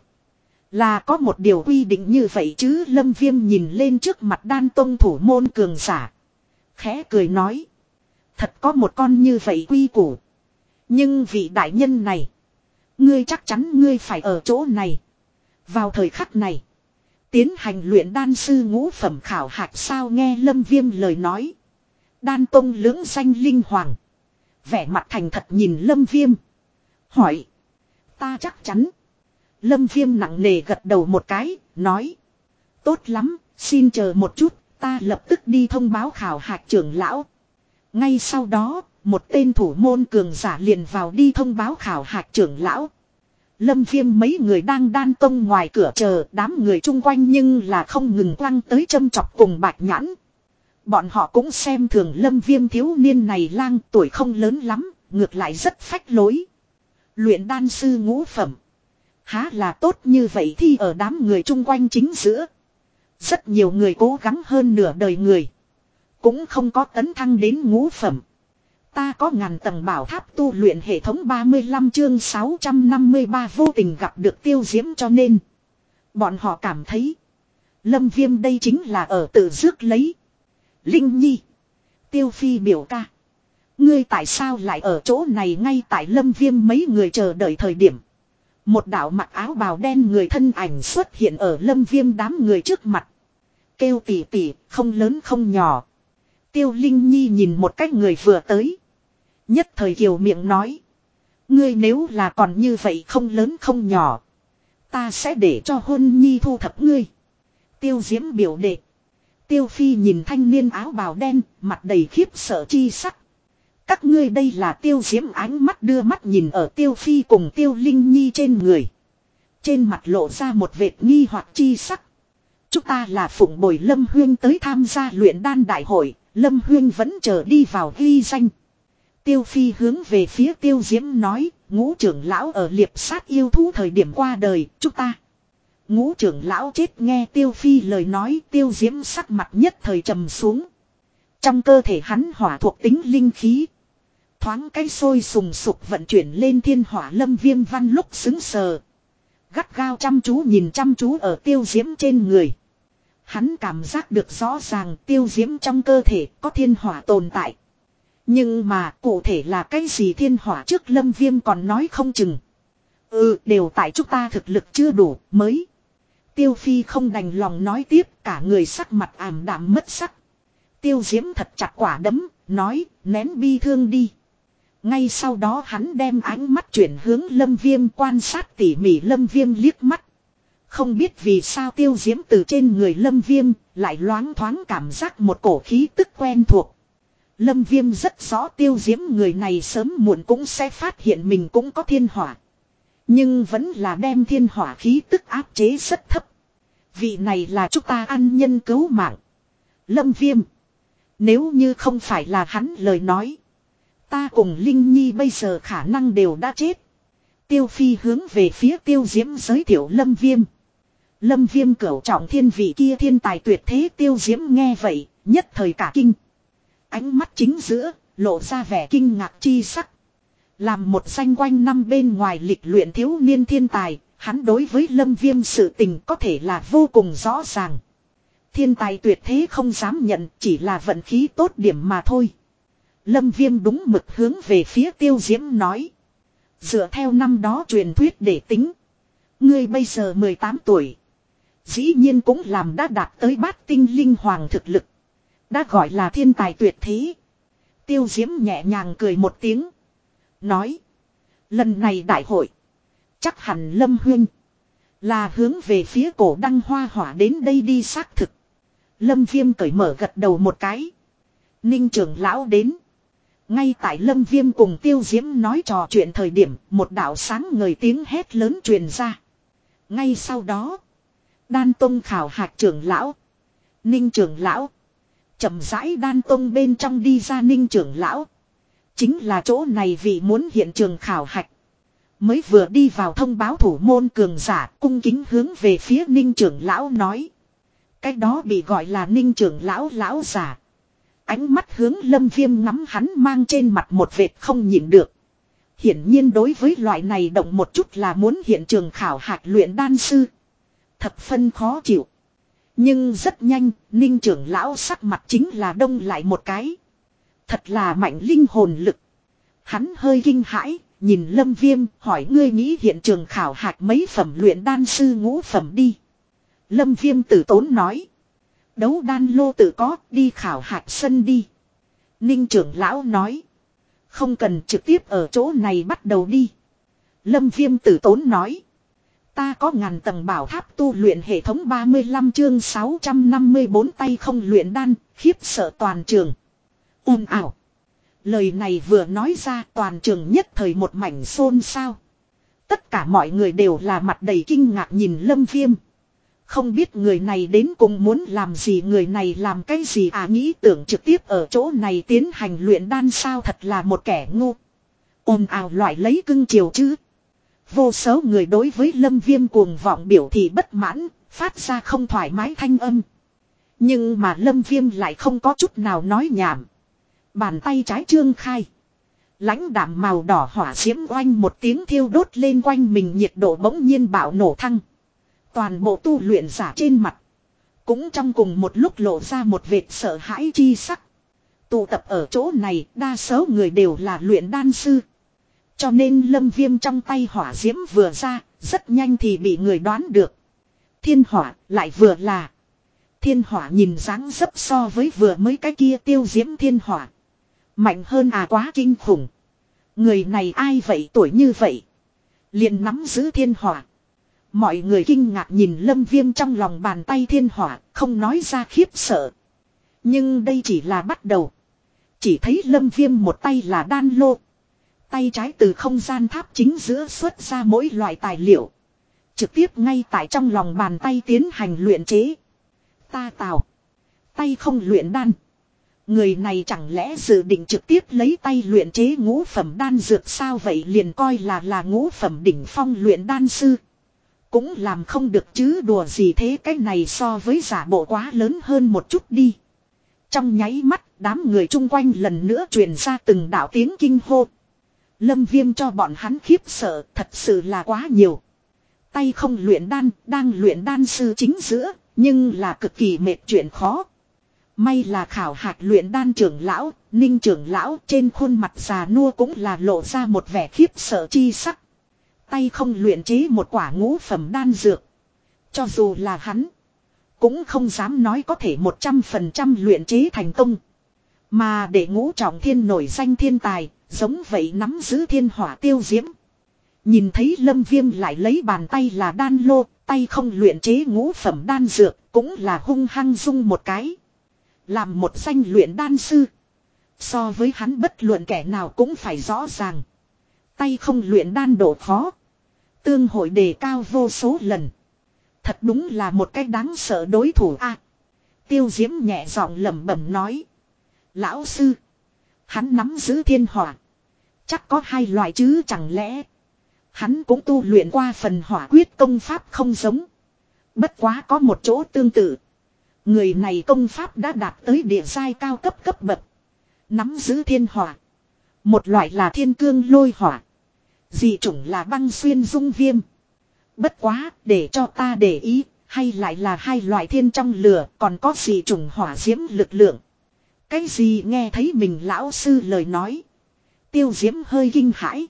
Là có một điều quy định như vậy chứ Lâm Viêm nhìn lên trước mặt đan tông thủ môn cường giả. Khẽ cười nói. Thật có một con như vậy quy củ. Nhưng vị đại nhân này. Ngươi chắc chắn ngươi phải ở chỗ này. Vào thời khắc này. Tiến hành luyện đan sư ngũ phẩm khảo hạch sao nghe lâm viêm lời nói. Đan tông lưỡng danh linh hoàng. Vẻ mặt thành thật nhìn lâm viêm. Hỏi. Ta chắc chắn. Lâm viêm nặng nề gật đầu một cái, nói. Tốt lắm, xin chờ một chút, ta lập tức đi thông báo khảo hạch trưởng lão. Ngay sau đó, một tên thủ môn cường giả liền vào đi thông báo khảo hạch trưởng lão. Lâm viêm mấy người đang đan tông ngoài cửa chờ đám người chung quanh nhưng là không ngừng quăng tới châm chọc cùng bạch nhãn. Bọn họ cũng xem thường lâm viêm thiếu niên này lang tuổi không lớn lắm, ngược lại rất phách lối. Luyện đan sư ngũ phẩm. Há là tốt như vậy thì ở đám người chung quanh chính giữa. Rất nhiều người cố gắng hơn nửa đời người. Cũng không có tấn thăng đến ngũ phẩm. Ta có ngàn tầng bảo tháp tu luyện hệ thống 35 chương 653 vô tình gặp được tiêu diễm cho nên. Bọn họ cảm thấy. Lâm viêm đây chính là ở tự dước lấy. Linh Nhi. Tiêu Phi biểu ca. Ngươi tại sao lại ở chỗ này ngay tại lâm viêm mấy người chờ đợi thời điểm. Một đạo mặc áo bào đen người thân ảnh xuất hiện ở lâm viêm đám người trước mặt. Kêu tỉ tỉ, không lớn không nhỏ. Tiêu Linh Nhi nhìn một cách người vừa tới. Nhất thời kiều miệng nói. Ngươi nếu là còn như vậy không lớn không nhỏ. Ta sẽ để cho hôn nhi thu thập ngươi. Tiêu diễm biểu đệ. Tiêu phi nhìn thanh niên áo bào đen, mặt đầy khiếp sợ chi sắc. Các ngươi đây là tiêu diễm ánh mắt đưa mắt nhìn ở tiêu phi cùng tiêu linh nhi trên người. Trên mặt lộ ra một vệt nghi hoặc chi sắc. Chúng ta là phụng bồi Lâm Huyên tới tham gia luyện đan đại hội, Lâm Huyên vẫn chờ đi vào ghi danh. Tiêu Phi hướng về phía Tiêu Diễm nói, ngũ trưởng lão ở liệp sát yêu thú thời điểm qua đời, chúng ta. Ngũ trưởng lão chết nghe Tiêu Phi lời nói Tiêu Diễm sắc mặt nhất thời trầm xuống. Trong cơ thể hắn hỏa thuộc tính linh khí. Thoáng cái sôi sùng sục vận chuyển lên thiên hỏa lâm viêm văn lúc xứng sờ. Gắt gao chăm chú nhìn chăm chú ở tiêu diễm trên người. Hắn cảm giác được rõ ràng tiêu diễm trong cơ thể có thiên hỏa tồn tại. Nhưng mà cụ thể là cái gì thiên hỏa trước lâm viêm còn nói không chừng. Ừ đều tại chúng ta thực lực chưa đủ mới. Tiêu phi không đành lòng nói tiếp cả người sắc mặt ảm đạm mất sắc. Tiêu diễm thật chặt quả đấm, nói nén bi thương đi. Ngay sau đó hắn đem ánh mắt chuyển hướng lâm viêm quan sát tỉ mỉ lâm viêm liếc mắt. Không biết vì sao tiêu diễm từ trên người lâm viêm lại loáng thoáng cảm giác một cổ khí tức quen thuộc. Lâm viêm rất rõ tiêu diễm người này sớm muộn cũng sẽ phát hiện mình cũng có thiên hỏa. Nhưng vẫn là đem thiên hỏa khí tức áp chế rất thấp. Vị này là chúng ta ăn nhân cứu mạng. Lâm viêm. Nếu như không phải là hắn lời nói. Ta cùng Linh Nhi bây giờ khả năng đều đã chết. Tiêu Phi hướng về phía tiêu diễm giới thiệu Lâm Viêm. Lâm Viêm cửu trọng thiên vị kia thiên tài tuyệt thế tiêu diễm nghe vậy, nhất thời cả kinh. Ánh mắt chính giữa, lộ ra vẻ kinh ngạc chi sắc. Làm một danh quanh năm bên ngoài lịch luyện thiếu niên thiên tài, hắn đối với Lâm Viêm sự tình có thể là vô cùng rõ ràng. Thiên tài tuyệt thế không dám nhận chỉ là vận khí tốt điểm mà thôi. Lâm Viêm đúng mực hướng về phía tiêu diễm nói. Dựa theo năm đó truyền thuyết để tính. Ngươi bây giờ 18 tuổi. Dĩ nhiên cũng làm đã đạt tới bát tinh linh hoàng thực lực. Đã gọi là thiên tài tuyệt thế. Tiêu diễm nhẹ nhàng cười một tiếng. Nói. Lần này đại hội. Chắc hẳn Lâm Huyên. Là hướng về phía cổ đăng hoa hỏa đến đây đi xác thực. Lâm Viêm cởi mở gật đầu một cái. Ninh trưởng lão đến. Ngay tại Lâm Viêm cùng Tiêu Diễm nói trò chuyện thời điểm, một đạo sáng ngời tiếng hét lớn truyền ra. Ngay sau đó, Đan Tông khảo hạt trưởng lão, Ninh trưởng lão, chậm rãi Đan Tông bên trong đi ra Ninh trưởng lão. Chính là chỗ này vì muốn hiện trường khảo hạch. Mới vừa đi vào thông báo thủ môn cường giả cung kính hướng về phía Ninh trưởng lão nói. Cái đó bị gọi là Ninh trưởng lão lão giả. Ánh mắt hướng lâm viêm ngắm hắn mang trên mặt một vệt không nhìn được. Hiển nhiên đối với loại này động một chút là muốn hiện trường khảo hạt luyện đan sư. Thập phân khó chịu. Nhưng rất nhanh, ninh trưởng lão sắc mặt chính là đông lại một cái. Thật là mạnh linh hồn lực. Hắn hơi kinh hãi, nhìn lâm viêm, hỏi ngươi nghĩ hiện trường khảo hạt mấy phẩm luyện đan sư ngũ phẩm đi. Lâm viêm tử tốn nói. Đấu đan lô tự có, đi khảo hạt sân đi. Ninh trưởng lão nói. Không cần trực tiếp ở chỗ này bắt đầu đi. Lâm viêm tử tốn nói. Ta có ngàn tầng bảo tháp tu luyện hệ thống 35 chương 654 tay không luyện đan, khiếp sợ toàn trường. ồn ảo. Lời này vừa nói ra toàn trường nhất thời một mảnh xôn xao. Tất cả mọi người đều là mặt đầy kinh ngạc nhìn lâm viêm. Không biết người này đến cùng muốn làm gì người này làm cái gì à nghĩ tưởng trực tiếp ở chỗ này tiến hành luyện đan sao thật là một kẻ ngu. ồn ào loại lấy cưng chiều chứ. Vô số người đối với lâm viêm cuồng vọng biểu thị bất mãn, phát ra không thoải mái thanh âm. Nhưng mà lâm viêm lại không có chút nào nói nhảm. Bàn tay trái trương khai. lãnh đạm màu đỏ hỏa diễm oanh một tiếng thiêu đốt lên quanh mình nhiệt độ bỗng nhiên bạo nổ thăng. Toàn bộ tu luyện giả trên mặt. Cũng trong cùng một lúc lộ ra một vệt sợ hãi chi sắc. Tụ tập ở chỗ này đa số người đều là luyện đan sư. Cho nên lâm viêm trong tay hỏa diễm vừa ra, rất nhanh thì bị người đoán được. Thiên hỏa lại vừa là. Thiên hỏa nhìn dáng dấp so với vừa mới cái kia tiêu diễm thiên hỏa. Mạnh hơn à quá kinh khủng. Người này ai vậy tuổi như vậy. liền nắm giữ thiên hỏa. Mọi người kinh ngạc nhìn lâm viêm trong lòng bàn tay thiên hỏa, không nói ra khiếp sợ. Nhưng đây chỉ là bắt đầu. Chỉ thấy lâm viêm một tay là đan lô. Tay trái từ không gian tháp chính giữa xuất ra mỗi loại tài liệu. Trực tiếp ngay tại trong lòng bàn tay tiến hành luyện chế. Ta tào. Tay không luyện đan. Người này chẳng lẽ dự định trực tiếp lấy tay luyện chế ngũ phẩm đan dược sao vậy liền coi là là ngũ phẩm đỉnh phong luyện đan sư. Cũng làm không được chứ đùa gì thế cái này so với giả bộ quá lớn hơn một chút đi. Trong nháy mắt đám người chung quanh lần nữa truyền ra từng đạo tiếng kinh hô. Lâm viêm cho bọn hắn khiếp sợ thật sự là quá nhiều. Tay không luyện đan, đang luyện đan sư chính giữa, nhưng là cực kỳ mệt chuyện khó. May là khảo hạt luyện đan trưởng lão, ninh trưởng lão trên khuôn mặt già nua cũng là lộ ra một vẻ khiếp sợ chi sắc. Tay không luyện chế một quả ngũ phẩm đan dược. Cho dù là hắn, cũng không dám nói có thể 100% luyện chế thành công. Mà để ngũ trọng thiên nổi danh thiên tài, giống vậy nắm giữ thiên hỏa tiêu diễm. Nhìn thấy lâm viêm lại lấy bàn tay là đan lô, tay không luyện chế ngũ phẩm đan dược, cũng là hung hăng dung một cái. Làm một danh luyện đan sư. So với hắn bất luận kẻ nào cũng phải rõ ràng. Tay không luyện đan độ khó. Tương hội đề cao vô số lần. Thật đúng là một cách đáng sợ đối thủ a Tiêu diễm nhẹ giọng lẩm bẩm nói. Lão sư. Hắn nắm giữ thiên hỏa. Chắc có hai loại chứ chẳng lẽ. Hắn cũng tu luyện qua phần hỏa quyết công pháp không giống. Bất quá có một chỗ tương tự. Người này công pháp đã đạt tới địa giai cao cấp cấp bậc. Nắm giữ thiên hỏa. Một loại là thiên cương lôi hỏa. Dị chủng là băng xuyên dung viêm. Bất quá, để cho ta để ý, hay lại là hai loại thiên trong lửa, còn có dị chủng hỏa diễm lực lượng. Cái gì nghe thấy mình lão sư lời nói. Tiêu diễm hơi kinh hãi.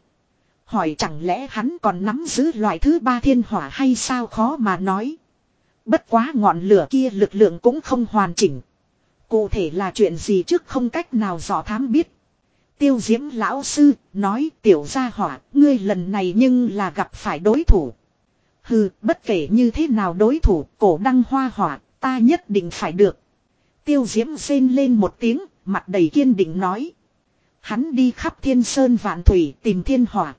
Hỏi chẳng lẽ hắn còn nắm giữ loại thứ ba thiên hỏa hay sao khó mà nói. Bất quá ngọn lửa kia lực lượng cũng không hoàn chỉnh. Cụ thể là chuyện gì trước không cách nào dò thám biết. Tiêu diễm lão sư, nói tiểu gia hỏa, ngươi lần này nhưng là gặp phải đối thủ. Hừ, bất kể như thế nào đối thủ, cổ đăng hoa hỏa, ta nhất định phải được. Tiêu diễm rên lên một tiếng, mặt đầy kiên định nói. Hắn đi khắp thiên sơn vạn thủy tìm thiên hỏa.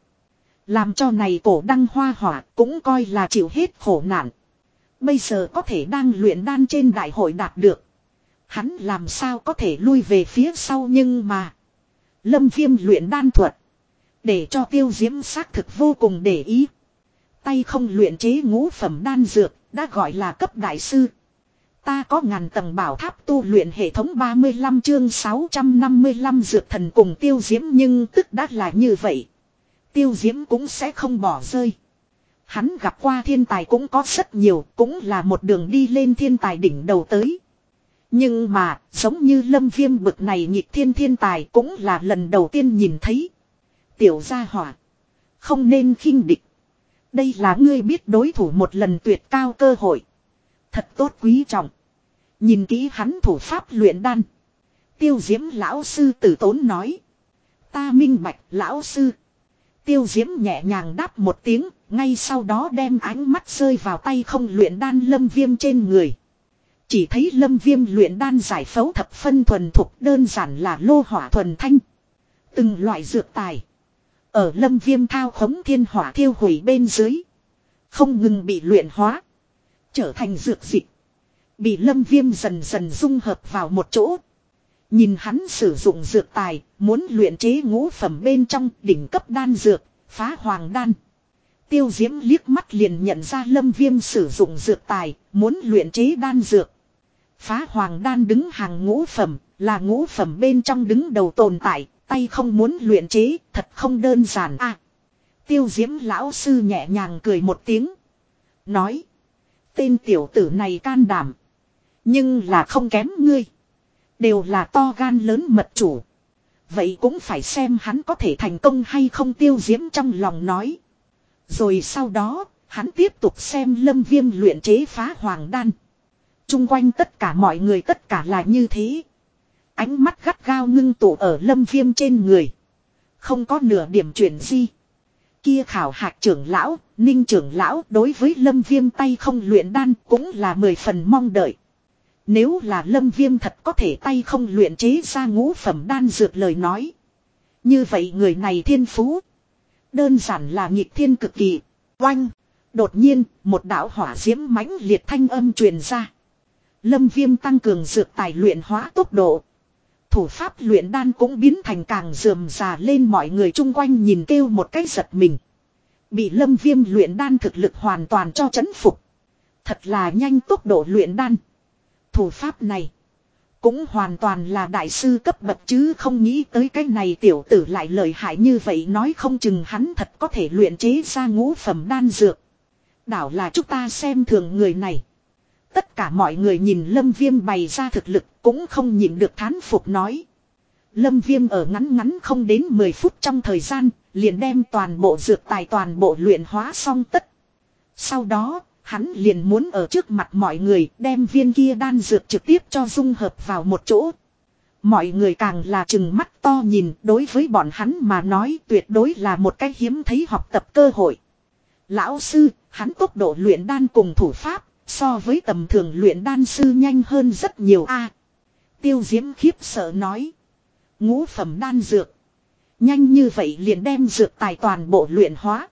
Làm cho này cổ đăng hoa hỏa cũng coi là chịu hết khổ nạn. Bây giờ có thể đang luyện đan trên đại hội đạt được. Hắn làm sao có thể lui về phía sau nhưng mà. Lâm viêm luyện đan thuật. Để cho tiêu diễm xác thực vô cùng để ý. Tay không luyện chế ngũ phẩm đan dược, đã gọi là cấp đại sư. Ta có ngàn tầng bảo tháp tu luyện hệ thống 35 chương 655 dược thần cùng tiêu diễm nhưng tức đã là như vậy. Tiêu diễm cũng sẽ không bỏ rơi. Hắn gặp qua thiên tài cũng có rất nhiều, cũng là một đường đi lên thiên tài đỉnh đầu tới. Nhưng mà, giống như lâm viêm bực này nhịp thiên thiên tài cũng là lần đầu tiên nhìn thấy. Tiểu gia hỏa. Không nên khinh địch. Đây là ngươi biết đối thủ một lần tuyệt cao cơ hội. Thật tốt quý trọng. Nhìn kỹ hắn thủ pháp luyện đan. Tiêu diễm lão sư tử tốn nói. Ta minh bạch lão sư. Tiêu diễm nhẹ nhàng đáp một tiếng, ngay sau đó đem ánh mắt rơi vào tay không luyện đan lâm viêm trên người. Chỉ thấy lâm viêm luyện đan giải phẫu thập phân thuần thuộc đơn giản là lô hỏa thuần thanh. Từng loại dược tài. Ở lâm viêm thao khống thiên hỏa thiêu hủy bên dưới. Không ngừng bị luyện hóa. Trở thành dược dịch. Bị lâm viêm dần dần dung hợp vào một chỗ. Nhìn hắn sử dụng dược tài, muốn luyện chế ngũ phẩm bên trong đỉnh cấp đan dược, phá hoàng đan. Tiêu diễm liếc mắt liền nhận ra lâm viêm sử dụng dược tài, muốn luyện chế đan dược. Phá hoàng đan đứng hàng ngũ phẩm, là ngũ phẩm bên trong đứng đầu tồn tại, tay không muốn luyện chế, thật không đơn giản a Tiêu diễm lão sư nhẹ nhàng cười một tiếng. Nói. Tên tiểu tử này can đảm. Nhưng là không kém ngươi. Đều là to gan lớn mật chủ. Vậy cũng phải xem hắn có thể thành công hay không tiêu diễm trong lòng nói. Rồi sau đó, hắn tiếp tục xem lâm viêm luyện chế phá hoàng đan. Trung quanh tất cả mọi người tất cả là như thế. Ánh mắt gắt gao ngưng tụ ở lâm viêm trên người. Không có nửa điểm chuyển di. Kia khảo hạc trưởng lão, ninh trưởng lão đối với lâm viêm tay không luyện đan cũng là mười phần mong đợi. Nếu là lâm viêm thật có thể tay không luyện chế ra ngũ phẩm đan dược lời nói. Như vậy người này thiên phú. Đơn giản là nghịch thiên cực kỳ. Oanh. Đột nhiên, một đạo hỏa diễm mãnh liệt thanh âm truyền ra. Lâm viêm tăng cường dược tài luyện hóa tốc độ. Thủ pháp luyện đan cũng biến thành càng dườm già lên mọi người chung quanh nhìn kêu một cái giật mình. Bị lâm viêm luyện đan thực lực hoàn toàn cho chấn phục. Thật là nhanh tốc độ luyện đan. Thủ pháp này. Cũng hoàn toàn là đại sư cấp bậc chứ không nghĩ tới cái này tiểu tử lại lợi hại như vậy nói không chừng hắn thật có thể luyện chế ra ngũ phẩm đan dược. Đảo là chúng ta xem thường người này. Tất cả mọi người nhìn Lâm Viêm bày ra thực lực cũng không nhìn được thán phục nói. Lâm Viêm ở ngắn ngắn không đến 10 phút trong thời gian, liền đem toàn bộ dược tài toàn bộ luyện hóa xong tất. Sau đó, hắn liền muốn ở trước mặt mọi người đem viên kia đan dược trực tiếp cho dung hợp vào một chỗ. Mọi người càng là chừng mắt to nhìn đối với bọn hắn mà nói tuyệt đối là một cái hiếm thấy học tập cơ hội. Lão sư, hắn tốc độ luyện đan cùng thủ pháp, so với tầm thường luyện đan sư nhanh hơn rất nhiều a. tiêu diễm khiếp sợ nói. Ngũ phẩm đan dược. Nhanh như vậy liền đem dược tài toàn bộ luyện hóa.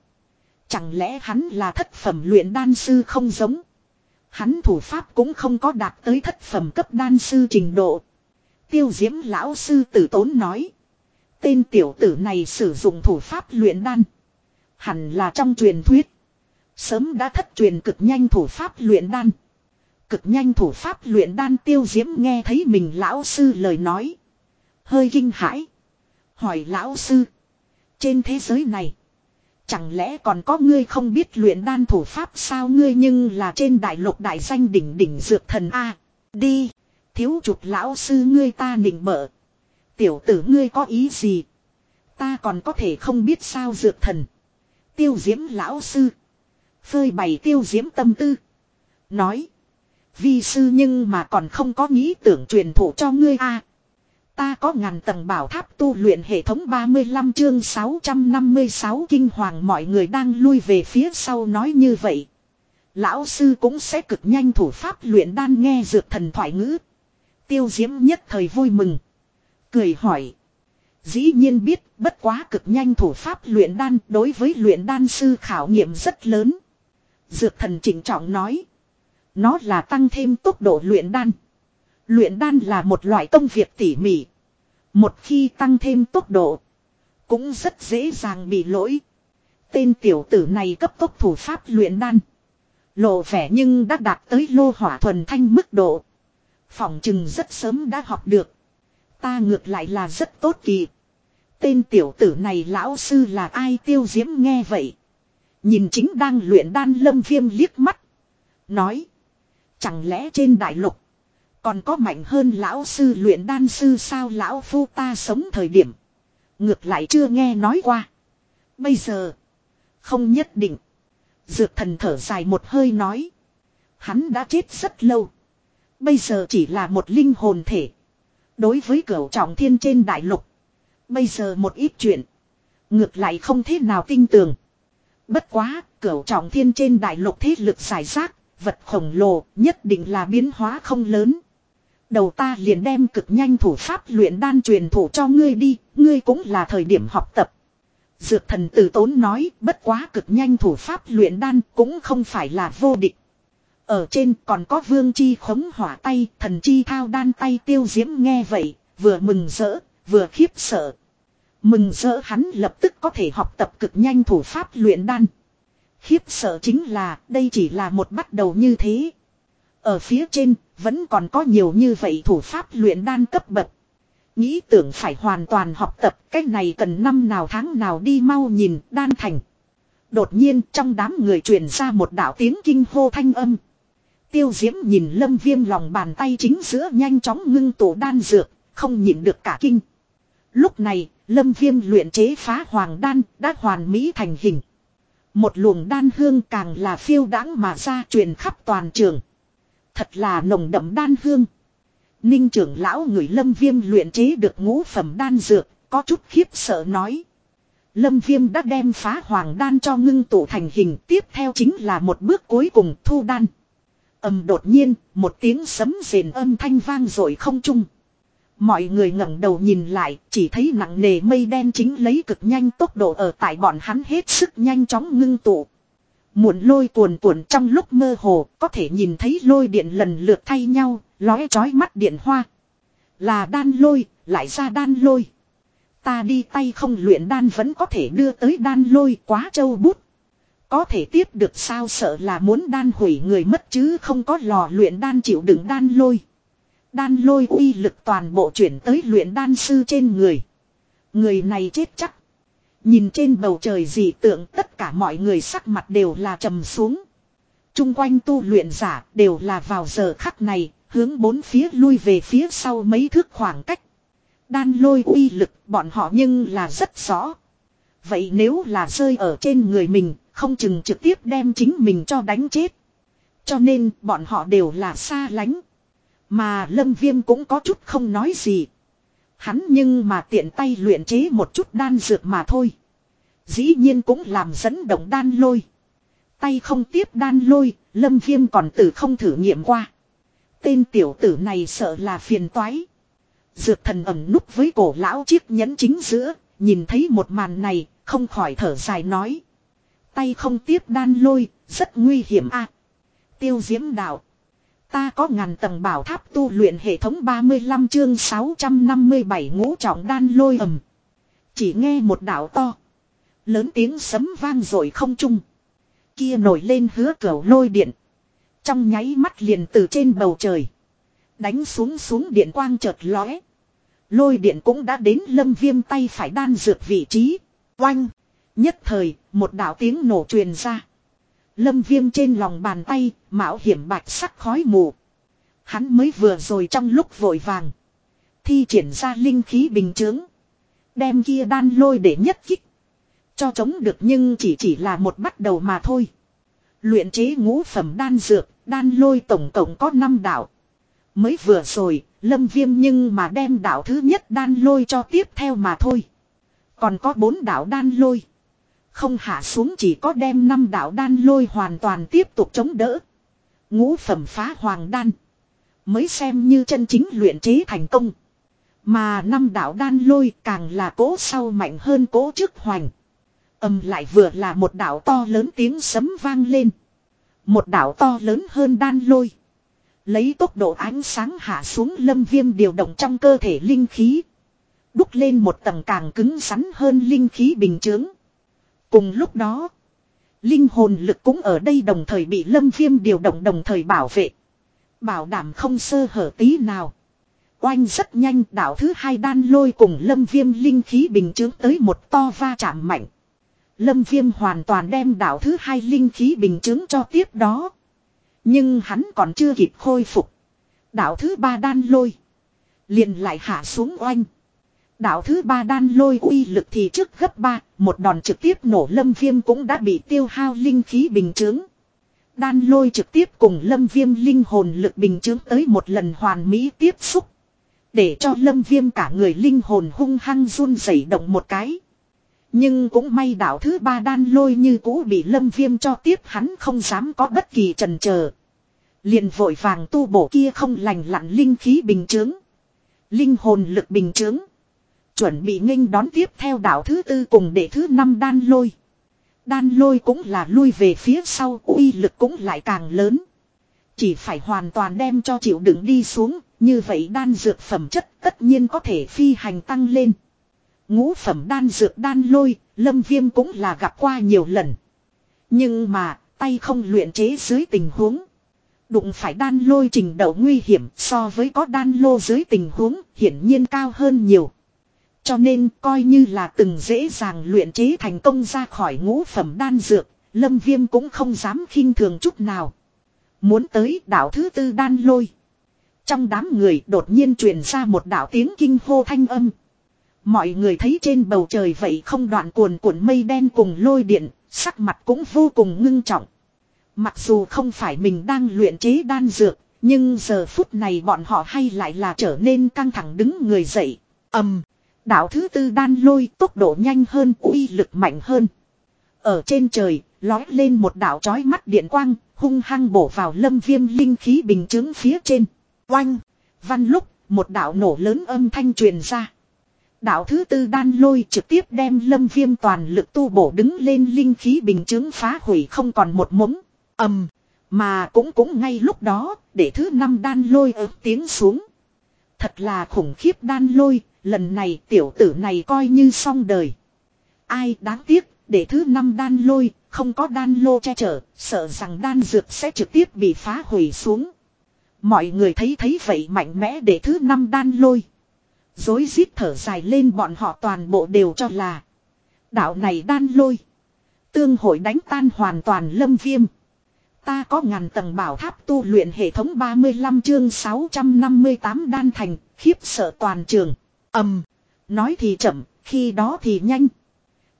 Chẳng lẽ hắn là thất phẩm luyện đan sư không giống. Hắn thủ pháp cũng không có đạt tới thất phẩm cấp đan sư trình độ. Tiêu diễm lão sư tử tốn nói. Tên tiểu tử này sử dụng thủ pháp luyện đan. Hẳn là trong truyền thuyết. Sớm đã thất truyền cực nhanh thủ pháp luyện đan. Cực nhanh thủ pháp luyện đan tiêu diễm nghe thấy mình lão sư lời nói. Hơi kinh hãi. Hỏi lão sư. Trên thế giới này. Chẳng lẽ còn có ngươi không biết luyện đan thủ pháp sao ngươi nhưng là trên đại lục đại danh đỉnh đỉnh dược thần A. Đi. Thiếu chụp lão sư ngươi ta nịnh bợ. Tiểu tử ngươi có ý gì? Ta còn có thể không biết sao dược thần. Tiêu diễm lão sư. Phơi bày tiêu diễm tâm tư. Nói. Vi sư nhưng mà còn không có nghĩ tưởng truyền thụ cho ngươi a. Ta có ngàn tầng bảo tháp tu luyện hệ thống 35 chương 656 kinh hoàng mọi người đang lui về phía sau nói như vậy. Lão sư cũng sẽ cực nhanh thủ pháp luyện đan nghe dược thần thoại ngữ. Tiêu diễm nhất thời vui mừng. Cười hỏi. Dĩ nhiên biết, bất quá cực nhanh thủ pháp luyện đan đối với luyện đan sư khảo nghiệm rất lớn. Dược thần chỉnh trọng nói. Nó là tăng thêm tốc độ luyện đan. Luyện đan là một loại công việc tỉ mỉ. Một khi tăng thêm tốc độ. Cũng rất dễ dàng bị lỗi. Tên tiểu tử này cấp tốc thủ pháp luyện đan. Lộ vẻ nhưng đã đạt tới lô hỏa thuần thanh mức độ. Phỏng chừng rất sớm đã học được. Ta ngược lại là rất tốt kỳ. Tên tiểu tử này lão sư là ai tiêu diễm nghe vậy. Nhìn chính đang luyện đan lâm viêm liếc mắt. Nói. Chẳng lẽ trên đại lục. Còn có mạnh hơn lão sư luyện đan sư sao lão phu ta sống thời điểm. Ngược lại chưa nghe nói qua. Bây giờ. Không nhất định. Dược thần thở dài một hơi nói. Hắn đã chết rất lâu. Bây giờ chỉ là một linh hồn thể. Đối với cửu trọng thiên trên đại lục. Bây giờ một ít chuyện. Ngược lại không thế nào tin tưởng. Bất quá, cửu trọng thiên trên đại lục thế lực giải rác, vật khổng lồ, nhất định là biến hóa không lớn. Đầu ta liền đem cực nhanh thủ pháp luyện đan truyền thủ cho ngươi đi, ngươi cũng là thời điểm học tập. Dược thần tử tốn nói, bất quá cực nhanh thủ pháp luyện đan cũng không phải là vô địch. Ở trên còn có vương chi khống hỏa tay, thần chi thao đan tay tiêu diễm nghe vậy, vừa mừng rỡ, vừa khiếp sợ. Mừng rỡ hắn lập tức có thể học tập cực nhanh thủ pháp luyện đan. Khiếp sợ chính là đây chỉ là một bắt đầu như thế. Ở phía trên vẫn còn có nhiều như vậy thủ pháp luyện đan cấp bậc. Nghĩ tưởng phải hoàn toàn học tập cách này cần năm nào tháng nào đi mau nhìn đan thành. Đột nhiên trong đám người truyền ra một đạo tiếng kinh hô thanh âm. Tiêu diễm nhìn lâm viêm lòng bàn tay chính giữa nhanh chóng ngưng tụ đan dược, không nhịn được cả kinh. Lúc này, lâm viêm luyện chế phá hoàng đan đã hoàn mỹ thành hình. Một luồng đan hương càng là phiêu đãng mà ra truyền khắp toàn trường. Thật là nồng đậm đan hương. Ninh trưởng lão người lâm viêm luyện chế được ngũ phẩm đan dược, có chút khiếp sợ nói. Lâm viêm đã đem phá hoàng đan cho ngưng tụ thành hình tiếp theo chính là một bước cuối cùng thu đan. ầm đột nhiên, một tiếng sấm rền âm thanh vang rồi không chung. Mọi người ngẩng đầu nhìn lại, chỉ thấy nặng nề mây đen chính lấy cực nhanh tốc độ ở tại bọn hắn hết sức nhanh chóng ngưng tụ. Muộn lôi cuồn cuộn trong lúc mơ hồ, có thể nhìn thấy lôi điện lần lượt thay nhau, lóe chói mắt điện hoa. Là đan lôi, lại ra đan lôi. Ta đi tay không luyện đan vẫn có thể đưa tới đan lôi quá châu bút. Có thể tiếp được sao sợ là muốn đan hủy người mất chứ không có lò luyện đan chịu đựng đan lôi. Đan lôi uy lực toàn bộ chuyển tới luyện đan sư trên người. Người này chết chắc. Nhìn trên bầu trời dị tượng tất cả mọi người sắc mặt đều là trầm xuống. Trung quanh tu luyện giả đều là vào giờ khắc này, hướng bốn phía lui về phía sau mấy thước khoảng cách. Đan lôi uy lực bọn họ nhưng là rất rõ. Vậy nếu là rơi ở trên người mình, không chừng trực tiếp đem chính mình cho đánh chết. Cho nên bọn họ đều là xa lánh. Mà lâm viêm cũng có chút không nói gì. Hắn nhưng mà tiện tay luyện chế một chút đan dược mà thôi. Dĩ nhiên cũng làm dẫn động đan lôi. Tay không tiếp đan lôi, lâm viêm còn tử không thử nghiệm qua. Tên tiểu tử này sợ là phiền toái. Dược thần ẩm núp với cổ lão chiếc nhẫn chính giữa, nhìn thấy một màn này, không khỏi thở dài nói. Tay không tiếp đan lôi, rất nguy hiểm a Tiêu diễm đạo. Ta có ngàn tầng bảo tháp tu luyện hệ thống 35 chương 657 ngũ trọng đan lôi ầm. Chỉ nghe một đạo to. Lớn tiếng sấm vang rồi không trung. Kia nổi lên hứa cửa lôi điện. Trong nháy mắt liền từ trên bầu trời. Đánh xuống xuống điện quang chợt lóe. Lôi điện cũng đã đến lâm viêm tay phải đan dược vị trí. Oanh. Nhất thời, một đạo tiếng nổ truyền ra. Lâm viêm trên lòng bàn tay, mạo hiểm bạch sắc khói mù. Hắn mới vừa rồi trong lúc vội vàng. Thi triển ra linh khí bình chướng. Đem kia đan lôi để nhất kích. Cho chống được nhưng chỉ chỉ là một bắt đầu mà thôi. Luyện chế ngũ phẩm đan dược, đan lôi tổng cộng có 5 đạo. Mới vừa rồi, lâm viêm nhưng mà đem đạo thứ nhất đan lôi cho tiếp theo mà thôi. Còn có 4 đạo đan lôi. Không hạ xuống chỉ có đem năm đạo đan lôi hoàn toàn tiếp tục chống đỡ. Ngũ phẩm phá hoàng đan. Mới xem như chân chính luyện chế thành công. Mà năm đạo đan lôi càng là cố sau mạnh hơn cố trước hoành. Âm lại vừa là một đạo to lớn tiếng sấm vang lên. Một đạo to lớn hơn đan lôi. Lấy tốc độ ánh sáng hạ xuống lâm viêm điều động trong cơ thể linh khí. Đúc lên một tầng càng cứng rắn hơn linh khí bình chướng. Cùng lúc đó, linh hồn lực cũng ở đây đồng thời bị lâm viêm điều động đồng thời bảo vệ. Bảo đảm không sơ hở tí nào. Oanh rất nhanh đảo thứ hai đan lôi cùng lâm viêm linh khí bình chướng tới một to va chạm mạnh. Lâm viêm hoàn toàn đem đảo thứ hai linh khí bình chướng cho tiếp đó. Nhưng hắn còn chưa kịp khôi phục. Đảo thứ ba đan lôi. liền lại hạ xuống oanh. Đạo thứ ba đan lôi uy lực thì trước gấp ba, một đòn trực tiếp nổ lâm viêm cũng đã bị tiêu hao linh khí bình chướng. Đan lôi trực tiếp cùng lâm viêm linh hồn lực bình chướng tới một lần hoàn mỹ tiếp xúc. Để cho lâm viêm cả người linh hồn hung hăng run rẩy động một cái. Nhưng cũng may đạo thứ ba đan lôi như cũ bị lâm viêm cho tiếp hắn không dám có bất kỳ trần chờ liền vội vàng tu bổ kia không lành lặn linh khí bình chướng. Linh hồn lực bình chướng. Chuẩn bị nghênh đón tiếp theo đảo thứ tư cùng để thứ năm đan lôi. Đan lôi cũng là lui về phía sau uy lực cũng lại càng lớn. Chỉ phải hoàn toàn đem cho chịu đựng đi xuống, như vậy đan dược phẩm chất tất nhiên có thể phi hành tăng lên. Ngũ phẩm đan dược đan lôi, lâm viêm cũng là gặp qua nhiều lần. Nhưng mà, tay không luyện chế dưới tình huống. Đụng phải đan lôi trình độ nguy hiểm so với có đan lô dưới tình huống hiển nhiên cao hơn nhiều. Cho nên coi như là từng dễ dàng luyện chế thành công ra khỏi ngũ phẩm đan dược, lâm viêm cũng không dám khinh thường chút nào. Muốn tới đảo thứ tư đan lôi. Trong đám người đột nhiên truyền ra một đảo tiếng kinh hô thanh âm. Mọi người thấy trên bầu trời vậy không đoạn cuồn cuộn mây đen cùng lôi điện, sắc mặt cũng vô cùng ngưng trọng. Mặc dù không phải mình đang luyện chế đan dược, nhưng giờ phút này bọn họ hay lại là trở nên căng thẳng đứng người dậy. ầm, đạo thứ tư đan lôi tốc độ nhanh hơn, uy lực mạnh hơn. Ở trên trời, lói lên một đạo chói mắt điện quang, hung hăng bổ vào lâm viêm linh khí bình chứng phía trên. Oanh! Văn lúc, một đạo nổ lớn âm thanh truyền ra. Đạo thứ tư đan lôi trực tiếp đem lâm viêm toàn lực tu bổ đứng lên linh khí bình chứng phá hủy không còn một mống. Ẩm! Mà cũng cũng ngay lúc đó, để thứ năm đan lôi ớt tiếng xuống. Thật là khủng khiếp đan lôi, lần này tiểu tử này coi như xong đời. Ai đáng tiếc, để thứ năm đan lôi, không có đan lô che chở, sợ rằng đan dược sẽ trực tiếp bị phá hủy xuống. Mọi người thấy thấy vậy mạnh mẽ để thứ năm đan lôi. Dối rít thở dài lên bọn họ toàn bộ đều cho là. Đạo này đan lôi. Tương hội đánh tan hoàn toàn lâm viêm. Ta có ngàn tầng bảo tháp tu luyện hệ thống 35 chương 658 đan thành, khiếp sợ toàn trường ầm Nói thì chậm, khi đó thì nhanh.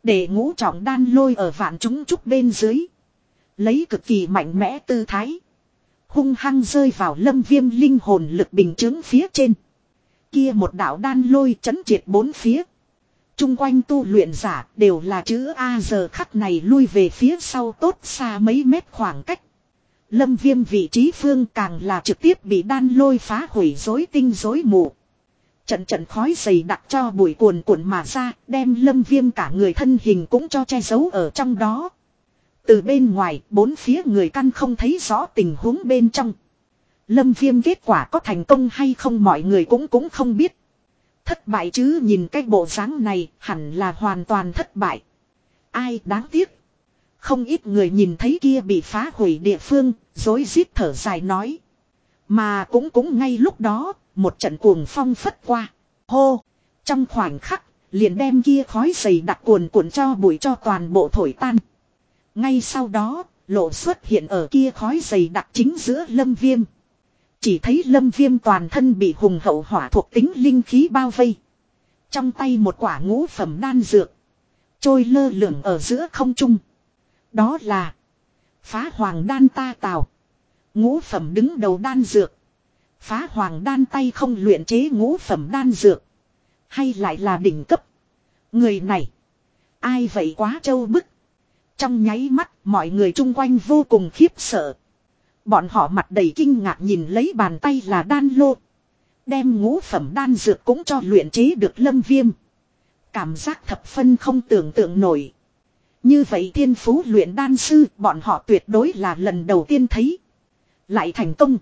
Để ngũ trọng đan lôi ở vạn chúng trúc bên dưới. Lấy cực kỳ mạnh mẽ tư thái. Hung hăng rơi vào lâm viêm linh hồn lực bình chứng phía trên. Kia một đạo đan lôi chấn triệt bốn phía. Trung quanh tu luyện giả đều là chữ A giờ khắc này lui về phía sau tốt xa mấy mét khoảng cách. Lâm viêm vị trí phương càng là trực tiếp bị đan lôi phá hủy dối tinh dối mù. Trận trận khói dày đặc cho bụi cuồn cuộn mà ra, đem lâm viêm cả người thân hình cũng cho che giấu ở trong đó. Từ bên ngoài, bốn phía người căn không thấy rõ tình huống bên trong. Lâm viêm kết quả có thành công hay không mọi người cũng cũng không biết. Thất bại chứ nhìn cái bộ dáng này hẳn là hoàn toàn thất bại. Ai đáng tiếc. Không ít người nhìn thấy kia bị phá hủy địa phương, dối rít thở dài nói. Mà cũng cũng ngay lúc đó, một trận cuồng phong phất qua. Hô! Trong khoảnh khắc, liền đem kia khói dày đặc cuồn cuộn cho bụi cho toàn bộ thổi tan. Ngay sau đó, lộ xuất hiện ở kia khói dày đặc chính giữa lâm viêm. Chỉ thấy lâm viêm toàn thân bị hùng hậu hỏa thuộc tính linh khí bao vây. Trong tay một quả ngũ phẩm đan dược. Trôi lơ lửng ở giữa không trung. Đó là phá hoàng đan ta tào. Ngũ phẩm đứng đầu đan dược. Phá hoàng đan tay không luyện chế ngũ phẩm đan dược. Hay lại là đỉnh cấp. Người này. Ai vậy quá trâu bức. Trong nháy mắt, mọi người chung quanh vô cùng khiếp sợ. Bọn họ mặt đầy kinh ngạc nhìn lấy bàn tay là đan lô. Đem ngũ phẩm đan dược cũng cho luyện chế được lâm viêm. Cảm giác thập phân không tưởng tượng nổi. Như vậy thiên phú luyện đan sư, bọn họ tuyệt đối là lần đầu tiên thấy. Lại thành công.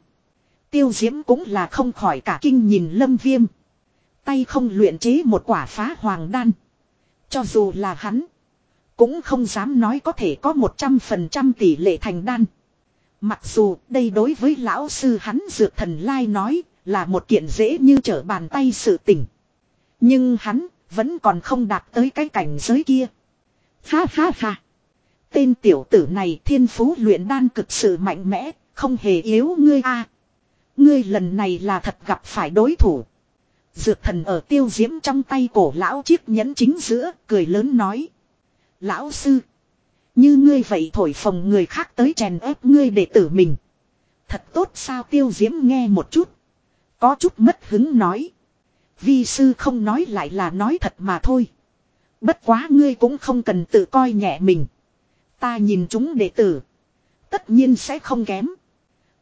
Tiêu diễm cũng là không khỏi cả kinh nhìn lâm viêm. Tay không luyện chế một quả phá hoàng đan. Cho dù là hắn. Cũng không dám nói có thể có 100% tỷ lệ thành đan. Mặc dù đây đối với lão sư hắn dược thần lai nói là một kiện dễ như trở bàn tay sự tình. Nhưng hắn vẫn còn không đạt tới cái cảnh giới kia. Ha ha ha. Tên tiểu tử này thiên phú luyện đan cực sự mạnh mẽ, không hề yếu ngươi a. Ngươi lần này là thật gặp phải đối thủ. Dược thần ở tiêu diễm trong tay cổ lão chiếc nhẫn chính giữa, cười lớn nói. Lão sư. Như ngươi vậy thổi phồng người khác tới chèn ép ngươi để tử mình. Thật tốt sao tiêu diễm nghe một chút. Có chút mất hứng nói. Vi sư không nói lại là nói thật mà thôi. Bất quá ngươi cũng không cần tự coi nhẹ mình. Ta nhìn chúng đệ tử. Tất nhiên sẽ không kém.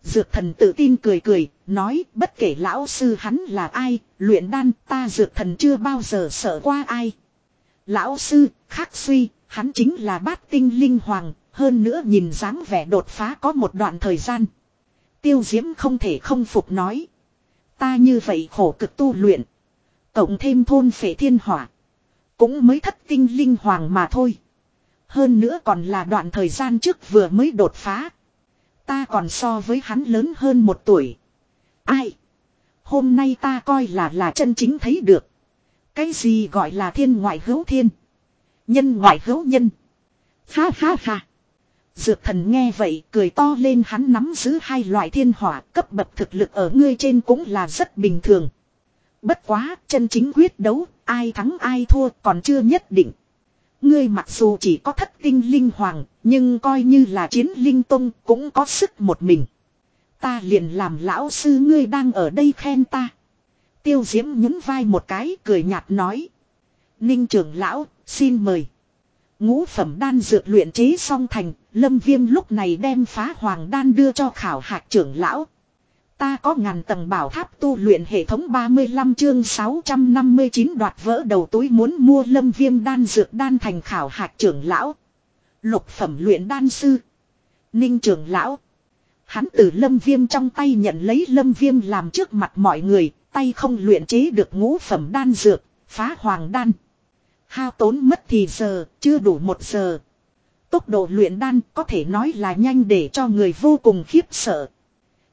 Dược thần tự tin cười cười, nói bất kể lão sư hắn là ai, luyện đan ta dược thần chưa bao giờ sợ qua ai. Lão sư, khắc suy, hắn chính là bát tinh linh hoàng, hơn nữa nhìn dáng vẻ đột phá có một đoạn thời gian. Tiêu diễm không thể không phục nói. Ta như vậy khổ cực tu luyện. Cộng thêm thôn phệ thiên hỏa. Cũng mới thất tinh linh hoàng mà thôi. Hơn nữa còn là đoạn thời gian trước vừa mới đột phá. Ta còn so với hắn lớn hơn một tuổi. Ai? Hôm nay ta coi là là chân chính thấy được. Cái gì gọi là thiên ngoại hữu thiên. Nhân ngoại hữu nhân. Ha ha ha. Dược thần nghe vậy cười to lên hắn nắm giữ hai loại thiên hỏa cấp bậc thực lực ở ngươi trên cũng là rất bình thường. Bất quá, chân chính quyết đấu, ai thắng ai thua còn chưa nhất định. Ngươi mặc dù chỉ có thất tinh linh hoàng nhưng coi như là chiến linh tông cũng có sức một mình. Ta liền làm lão sư ngươi đang ở đây khen ta. Tiêu diễm nhún vai một cái cười nhạt nói. Ninh trưởng lão xin mời. Ngũ phẩm đan dược luyện chế xong thành, lâm viêm lúc này đem phá hoàng đan đưa cho khảo hạc trưởng lão. Ta có ngàn tầng bảo tháp tu luyện hệ thống 35 chương 659 đoạt vỡ đầu túi muốn mua lâm viêm đan dược đan thành khảo hạc trưởng lão. Lục phẩm luyện đan sư. Ninh trưởng lão. Hắn từ lâm viêm trong tay nhận lấy lâm viêm làm trước mặt mọi người, tay không luyện chế được ngũ phẩm đan dược, phá hoàng đan. Hao tốn mất thì giờ, chưa đủ một giờ. Tốc độ luyện đan có thể nói là nhanh để cho người vô cùng khiếp sợ.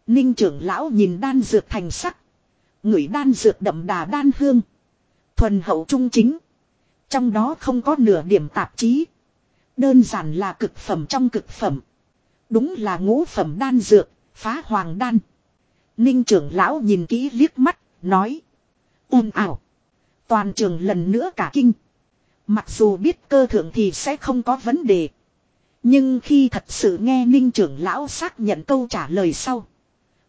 Ninh trưởng lão nhìn đan dược thành sắc. Ngửi đan dược đậm đà đan hương. Thuần hậu trung chính. Trong đó không có nửa điểm tạp chí. Đơn giản là cực phẩm trong cực phẩm. Đúng là ngũ phẩm đan dược, phá hoàng đan. Ninh trưởng lão nhìn kỹ liếc mắt, nói. ồn ảo. Toàn trường lần nữa cả kinh. Mặc dù biết cơ thượng thì sẽ không có vấn đề. Nhưng khi thật sự nghe Ninh trưởng lão xác nhận câu trả lời sau.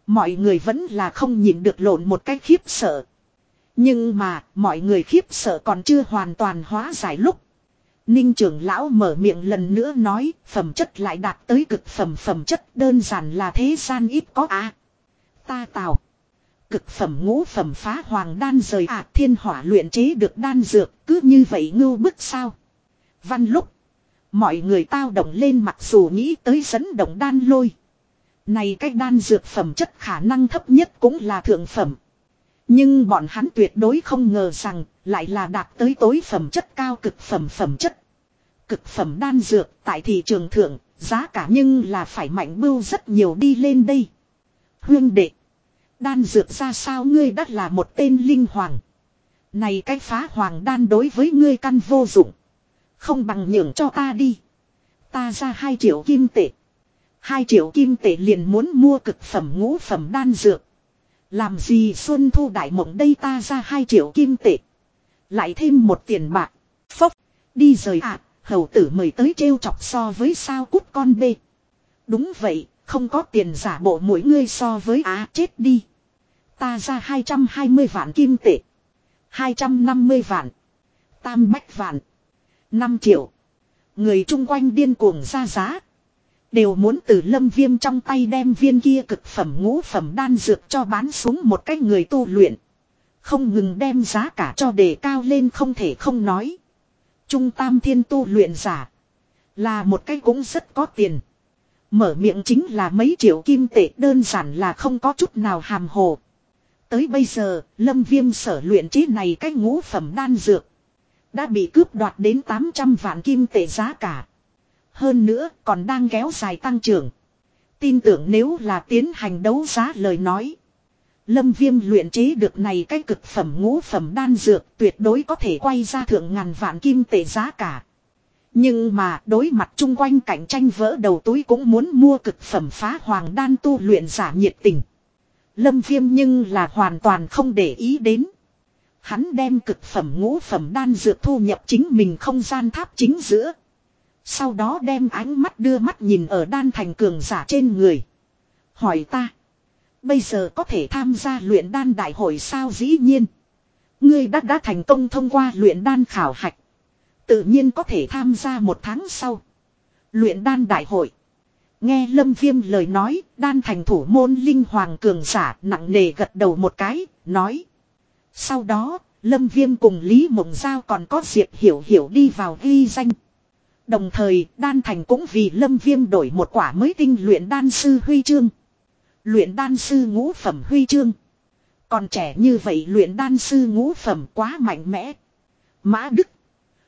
Mọi người vẫn là không nhìn được lộn một cách khiếp sợ. Nhưng mà, mọi người khiếp sợ còn chưa hoàn toàn hóa giải lúc. Ninh trưởng lão mở miệng lần nữa nói, phẩm chất lại đạt tới cực phẩm phẩm chất đơn giản là thế gian ít có a. ta tào. Cực phẩm ngũ phẩm phá hoàng đan rời ạ thiên hỏa luyện chế được đan dược, cứ như vậy ngưu bức sao. Văn lúc, mọi người tao động lên mặc dù nghĩ tới dẫn động đan lôi. Này cách đan dược phẩm chất khả năng thấp nhất cũng là thượng phẩm. Nhưng bọn hắn tuyệt đối không ngờ rằng lại là đạt tới tối phẩm chất cao cực phẩm phẩm chất. Cực phẩm đan dược tại thị trường thượng, giá cả nhưng là phải mạnh bưu rất nhiều đi lên đây. Huyên đệ. Đan dược ra sao ngươi đắt là một tên linh hoàng. Này cách phá hoàng đan đối với ngươi căn vô dụng. Không bằng nhường cho ta đi. Ta ra hai triệu kim tệ. Hai triệu kim tệ liền muốn mua cực phẩm ngũ phẩm đan dược. Làm gì Xuân Thu Đại Mộng đây ta ra hai triệu kim tệ. Lại thêm một tiền bạc. Phốc. Đi rời ạ. hầu tử mời tới trêu chọc so với sao cút con bê. Đúng vậy. Không có tiền giả bộ mỗi ngươi so với á, chết đi. Ta ra 220 vạn kim tệ. 250 vạn. Tam bách vạn. 5 triệu. Người chung quanh điên cuồng ra giá. Đều muốn từ lâm viêm trong tay đem viên kia cực phẩm ngũ phẩm đan dược cho bán xuống một cách người tu luyện. Không ngừng đem giá cả cho đề cao lên không thể không nói. Trung tam thiên tu luyện giả. Là một cách cũng rất có tiền. Mở miệng chính là mấy triệu kim tệ đơn giản là không có chút nào hàm hồ. Tới bây giờ, lâm viêm sở luyện chế này cách ngũ phẩm đan dược. Đã bị cướp đoạt đến 800 vạn kim tệ giá cả. Hơn nữa còn đang kéo dài tăng trưởng. Tin tưởng nếu là tiến hành đấu giá lời nói. Lâm viêm luyện chế được này cái cực phẩm ngũ phẩm đan dược tuyệt đối có thể quay ra thượng ngàn vạn kim tệ giá cả. Nhưng mà đối mặt chung quanh cạnh tranh vỡ đầu túi cũng muốn mua cực phẩm phá hoàng đan tu luyện giả nhiệt tình. Lâm viêm nhưng là hoàn toàn không để ý đến. Hắn đem cực phẩm ngũ phẩm đan dược thu nhập chính mình không gian tháp chính giữa. Sau đó đem ánh mắt đưa mắt nhìn ở đan thành cường giả trên người. Hỏi ta. Bây giờ có thể tham gia luyện đan đại hội sao dĩ nhiên. Ngươi đã đã thành công thông qua luyện đan khảo hạch. Tự nhiên có thể tham gia một tháng sau. Luyện đan đại hội. Nghe Lâm Viêm lời nói, đan thành thủ môn linh hoàng cường giả nặng nề gật đầu một cái, nói. Sau đó, Lâm Viêm cùng Lý Mộng Giao còn có Diệp Hiểu Hiểu đi vào ghi danh. Đồng thời, đan thành cũng vì Lâm Viêm đổi một quả mới tinh luyện đan sư huy chương. Luyện đan sư ngũ phẩm huy chương. Còn trẻ như vậy luyện đan sư ngũ phẩm quá mạnh mẽ. Mã Đức.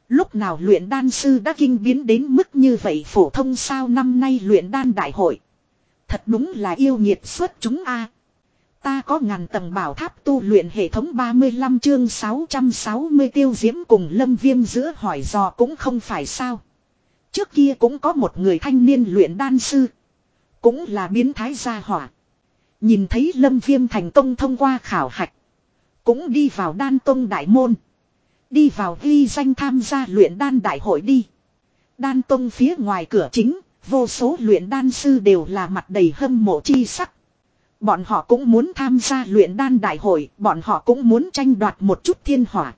Lúc nào luyện đan sư đã kinh biến đến mức như vậy phổ thông sao năm nay luyện đan đại hội. Thật đúng là yêu nhiệt xuất chúng a Ta có ngàn tầng bảo tháp tu luyện hệ thống 35 chương 660 tiêu diễm cùng lâm viêm giữa hỏi dò cũng không phải sao. Trước kia cũng có một người thanh niên luyện đan sư. Cũng là biến thái gia hỏa. Nhìn thấy Lâm Viêm thành công thông qua khảo hạch. Cũng đi vào đan tông đại môn. Đi vào ghi danh tham gia luyện đan đại hội đi. Đan tông phía ngoài cửa chính, vô số luyện đan sư đều là mặt đầy hâm mộ chi sắc. Bọn họ cũng muốn tham gia luyện đan đại hội, bọn họ cũng muốn tranh đoạt một chút thiên hỏa.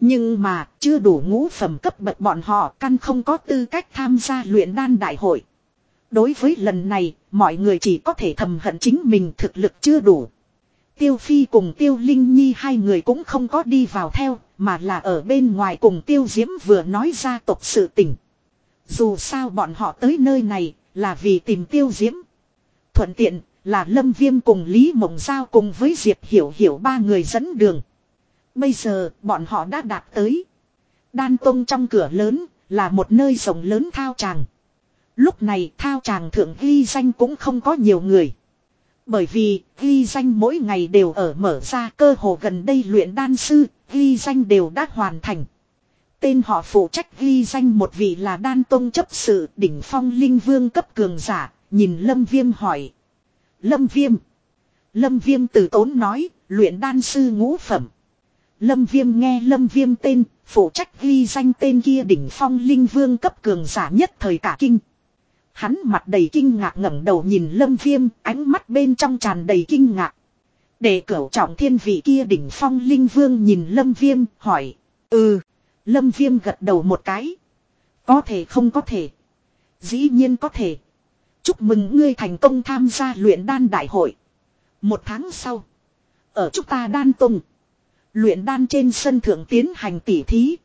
Nhưng mà, chưa đủ ngũ phẩm cấp bậc bọn họ căn không có tư cách tham gia luyện đan đại hội. Đối với lần này, mọi người chỉ có thể thầm hận chính mình thực lực chưa đủ. Tiêu Phi cùng Tiêu Linh Nhi hai người cũng không có đi vào theo, mà là ở bên ngoài cùng Tiêu Diễm vừa nói ra tộc sự tình. Dù sao bọn họ tới nơi này, là vì tìm Tiêu Diễm. Thuận tiện, là Lâm Viêm cùng Lý Mộng Giao cùng với Diệp Hiểu Hiểu ba người dẫn đường. Bây giờ, bọn họ đã đạt tới. Đan Tông trong cửa lớn, là một nơi rộng lớn thao tràng. Lúc này thao tràng thượng ghi danh cũng không có nhiều người. Bởi vì ghi danh mỗi ngày đều ở mở ra cơ hồ gần đây luyện đan sư, ghi danh đều đã hoàn thành. Tên họ phụ trách ghi danh một vị là đan tông chấp sự đỉnh phong linh vương cấp cường giả, nhìn lâm viêm hỏi. Lâm viêm. Lâm viêm từ tốn nói, luyện đan sư ngũ phẩm. Lâm viêm nghe lâm viêm tên, phụ trách ghi danh tên kia đỉnh phong linh vương cấp cường giả nhất thời cả kinh. Hắn mặt đầy kinh ngạc ngẩng đầu nhìn lâm viêm, ánh mắt bên trong tràn đầy kinh ngạc. Để cửu trọng thiên vị kia đỉnh phong linh vương nhìn lâm viêm, hỏi. Ừ, lâm viêm gật đầu một cái. Có thể không có thể. Dĩ nhiên có thể. Chúc mừng ngươi thành công tham gia luyện đan đại hội. Một tháng sau. Ở chúng ta đan tùng. Luyện đan trên sân thượng tiến hành tỉ thí.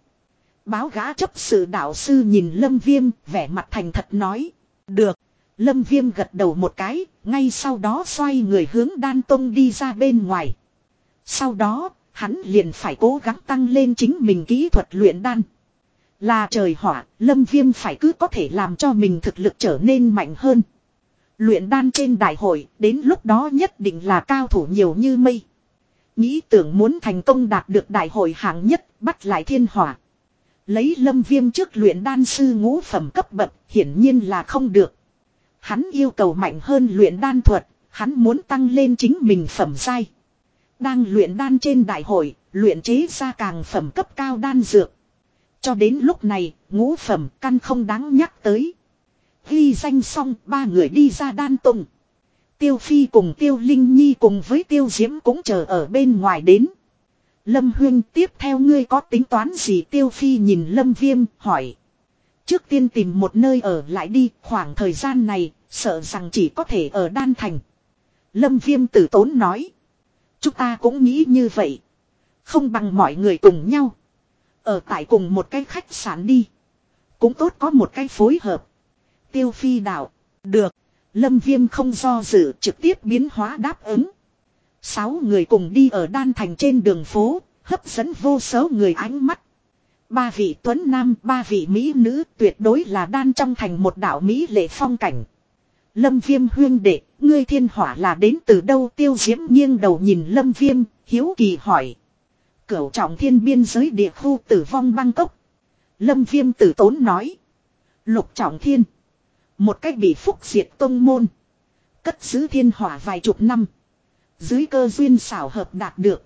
Báo gã chấp sự đạo sư nhìn Lâm Viêm, vẻ mặt thành thật nói. Được. Lâm Viêm gật đầu một cái, ngay sau đó xoay người hướng đan tông đi ra bên ngoài. Sau đó, hắn liền phải cố gắng tăng lên chính mình kỹ thuật luyện đan. Là trời hỏa, Lâm Viêm phải cứ có thể làm cho mình thực lực trở nên mạnh hơn. Luyện đan trên đại hội, đến lúc đó nhất định là cao thủ nhiều như mây. Nghĩ tưởng muốn thành công đạt được đại hội hạng nhất, bắt lại thiên hỏa. Lấy lâm viêm trước luyện đan sư ngũ phẩm cấp bậc, hiển nhiên là không được. Hắn yêu cầu mạnh hơn luyện đan thuật, hắn muốn tăng lên chính mình phẩm sai. Đang luyện đan trên đại hội, luyện chế ra càng phẩm cấp cao đan dược. Cho đến lúc này, ngũ phẩm căn không đáng nhắc tới. Ghi danh xong, ba người đi ra đan tùng. Tiêu Phi cùng Tiêu Linh Nhi cùng với Tiêu Diễm cũng chờ ở bên ngoài đến. Lâm Huyên tiếp theo ngươi có tính toán gì Tiêu Phi nhìn Lâm Viêm, hỏi. Trước tiên tìm một nơi ở lại đi, khoảng thời gian này, sợ rằng chỉ có thể ở Đan Thành. Lâm Viêm tử tốn nói. Chúng ta cũng nghĩ như vậy. Không bằng mọi người cùng nhau. Ở tại cùng một cái khách sạn đi. Cũng tốt có một cái phối hợp. Tiêu Phi đạo. Được. Lâm Viêm không do dự, trực tiếp biến hóa đáp ứng. Sáu người cùng đi ở đan thành trên đường phố, hấp dẫn vô số người ánh mắt. Ba vị tuấn nam, ba vị mỹ nữ tuyệt đối là đan trong thành một đảo mỹ lệ phong cảnh. Lâm viêm huyên đệ, ngươi thiên hỏa là đến từ đâu tiêu diễm nghiêng đầu nhìn lâm viêm, hiếu kỳ hỏi. Cửu trọng thiên biên giới địa khu tử vong Bangkok. Lâm viêm tử tốn nói. Lục trọng thiên. Một cách bị phúc diệt tông môn. Cất giữ thiên hỏa vài chục năm. Dưới cơ duyên xảo hợp đạt được.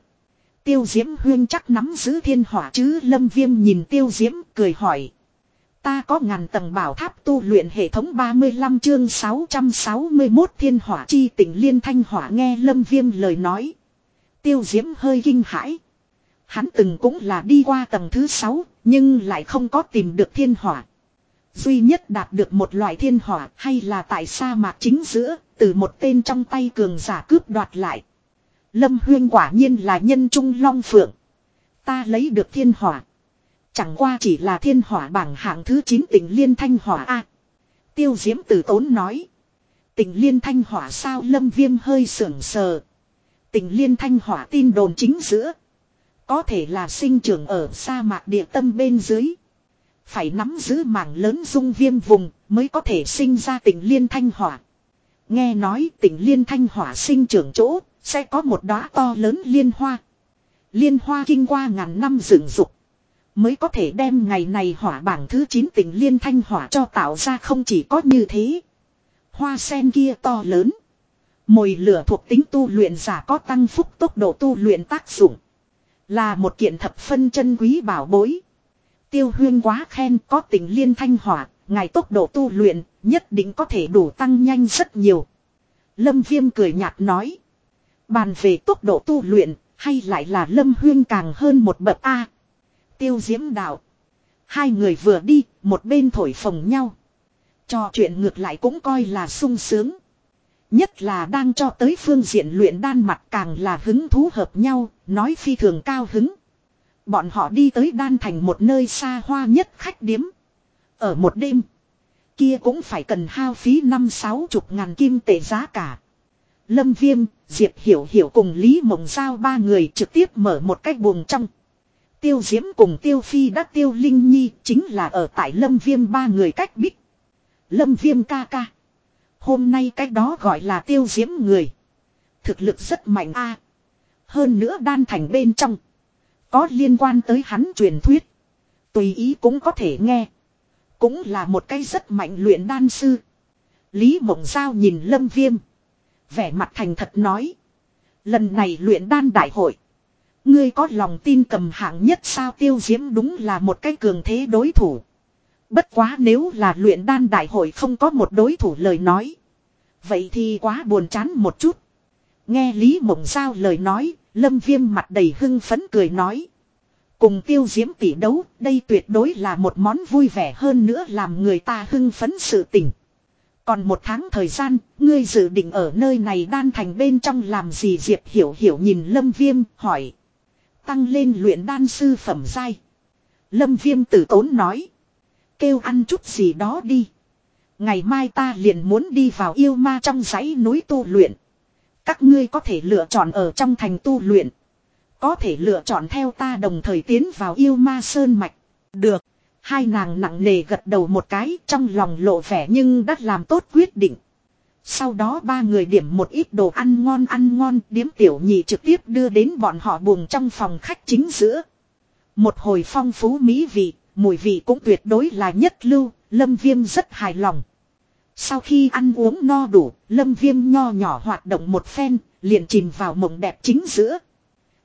Tiêu diễm huyên chắc nắm giữ thiên hỏa chứ lâm viêm nhìn tiêu diễm cười hỏi. Ta có ngàn tầng bảo tháp tu luyện hệ thống 35 chương 661 thiên hỏa chi tỉnh liên thanh hỏa nghe lâm viêm lời nói. Tiêu diễm hơi kinh hãi. Hắn từng cũng là đi qua tầng thứ 6, nhưng lại không có tìm được thiên hỏa. Duy nhất đạt được một loại thiên hỏa hay là tại sa mạc chính giữa, từ một tên trong tay cường giả cướp đoạt lại. Lâm Huyên quả nhiên là nhân trung long phượng. Ta lấy được thiên hỏa. Chẳng qua chỉ là thiên hỏa bảng hạng thứ 9 tỉnh liên thanh hỏa A. Tiêu diễm tử tốn nói. Tỉnh liên thanh hỏa sao lâm viêm hơi sưởng sờ. Tỉnh liên thanh hỏa tin đồn chính giữa. Có thể là sinh trưởng ở sa mạc địa tâm bên dưới. Phải nắm giữ mảng lớn dung viêm vùng mới có thể sinh ra tỉnh liên thanh hỏa. Nghe nói tỉnh liên thanh hỏa sinh trưởng chỗ sẽ có một đóa to lớn liên hoa. Liên hoa kinh qua ngàn năm dựng dục. Mới có thể đem ngày này hỏa bảng thứ 9 tỉnh liên thanh hỏa cho tạo ra không chỉ có như thế. Hoa sen kia to lớn. Mồi lửa thuộc tính tu luyện giả có tăng phúc tốc độ tu luyện tác dụng. Là một kiện thập phân chân quý bảo bối. Tiêu huyên quá khen có tình liên thanh hỏa, ngài tốc độ tu luyện nhất định có thể đủ tăng nhanh rất nhiều. Lâm viêm cười nhạt nói. Bàn về tốc độ tu luyện, hay lại là lâm huyên càng hơn một bậc A. Tiêu diễm đạo. Hai người vừa đi, một bên thổi phồng nhau. Cho chuyện ngược lại cũng coi là sung sướng. Nhất là đang cho tới phương diện luyện đan mặt càng là hứng thú hợp nhau, nói phi thường cao hứng. Bọn họ đi tới đan thành một nơi xa hoa nhất khách điếm. Ở một đêm, kia cũng phải cần hao phí năm sáu chục ngàn kim tệ giá cả. Lâm Viêm, Diệp Hiểu Hiểu cùng Lý Mộng Giao ba người trực tiếp mở một cách buồng trong. Tiêu Diễm cùng Tiêu Phi đã Tiêu Linh Nhi chính là ở tại Lâm Viêm ba người cách bích. Lâm Viêm ca ca. Hôm nay cách đó gọi là Tiêu Diễm người. Thực lực rất mạnh a Hơn nữa đan thành bên trong. Có liên quan tới hắn truyền thuyết. Tùy ý cũng có thể nghe. Cũng là một cái rất mạnh luyện đan sư. Lý Mộng Giao nhìn Lâm Viêm. Vẻ mặt thành thật nói. Lần này luyện đan đại hội. Ngươi có lòng tin cầm hạng nhất sao tiêu diễm đúng là một cái cường thế đối thủ. Bất quá nếu là luyện đan đại hội không có một đối thủ lời nói. Vậy thì quá buồn chán một chút. Nghe Lý Mộng Giao lời nói, Lâm Viêm mặt đầy hưng phấn cười nói. Cùng tiêu diễm tỷ đấu, đây tuyệt đối là một món vui vẻ hơn nữa làm người ta hưng phấn sự tình. Còn một tháng thời gian, ngươi dự định ở nơi này đan thành bên trong làm gì Diệp Hiểu Hiểu nhìn Lâm Viêm, hỏi. Tăng lên luyện đan sư phẩm dai. Lâm Viêm tử tốn nói. Kêu ăn chút gì đó đi. Ngày mai ta liền muốn đi vào yêu ma trong giấy núi tu luyện. Các ngươi có thể lựa chọn ở trong thành tu luyện. Có thể lựa chọn theo ta đồng thời tiến vào yêu ma sơn mạch. Được. Hai nàng nặng nề gật đầu một cái trong lòng lộ vẻ nhưng đã làm tốt quyết định. Sau đó ba người điểm một ít đồ ăn ngon ăn ngon điếm tiểu nhị trực tiếp đưa đến bọn họ buồng trong phòng khách chính giữa. Một hồi phong phú mỹ vị, mùi vị cũng tuyệt đối là nhất lưu, lâm viêm rất hài lòng. Sau khi ăn uống no đủ, lâm viêm nho nhỏ hoạt động một phen, liền chìm vào mộng đẹp chính giữa.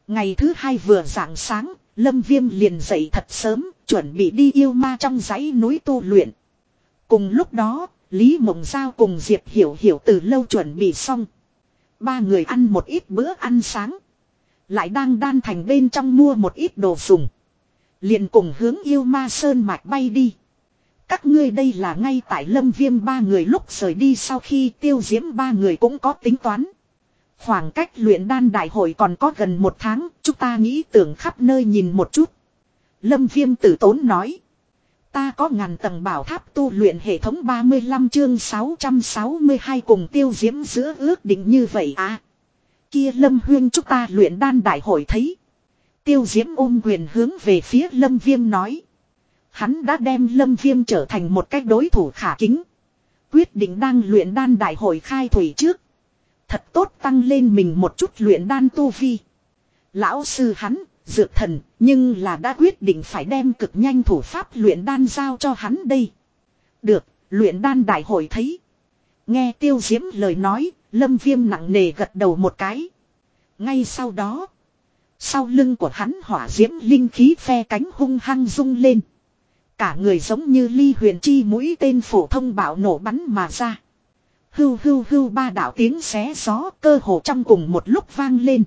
Ngày thứ hai vừa rạng sáng, lâm viêm liền dậy thật sớm, chuẩn bị đi yêu ma trong dãy núi tu luyện. Cùng lúc đó, Lý Mộng Giao cùng Diệp Hiểu Hiểu từ lâu chuẩn bị xong. Ba người ăn một ít bữa ăn sáng. Lại đang đan thành bên trong mua một ít đồ dùng. liền cùng hướng yêu ma sơn mạch bay đi. Các ngươi đây là ngay tại lâm viêm ba người lúc rời đi sau khi tiêu diễm ba người cũng có tính toán. Khoảng cách luyện đan đại hội còn có gần một tháng, chúng ta nghĩ tưởng khắp nơi nhìn một chút. Lâm viêm tử tốn nói. Ta có ngàn tầng bảo tháp tu luyện hệ thống 35 chương 662 cùng tiêu diễm giữa ước định như vậy à. Kia lâm huyên chúng ta luyện đan đại hội thấy. Tiêu diễm ôm quyền hướng về phía lâm viêm nói. Hắn đã đem lâm viêm trở thành một cách đối thủ khả kính. Quyết định đang luyện đan đại hội khai thủy trước. Thật tốt tăng lên mình một chút luyện đan tu vi. Lão sư hắn, dược thần, nhưng là đã quyết định phải đem cực nhanh thủ pháp luyện đan giao cho hắn đây. Được, luyện đan đại hội thấy. Nghe tiêu diễm lời nói, lâm viêm nặng nề gật đầu một cái. Ngay sau đó, sau lưng của hắn hỏa diễm linh khí phe cánh hung hăng rung lên. Cả người giống như ly huyền chi mũi tên phổ thông bạo nổ bắn mà ra. Hưu hưu hưu ba đạo tiếng xé gió cơ hồ trong cùng một lúc vang lên.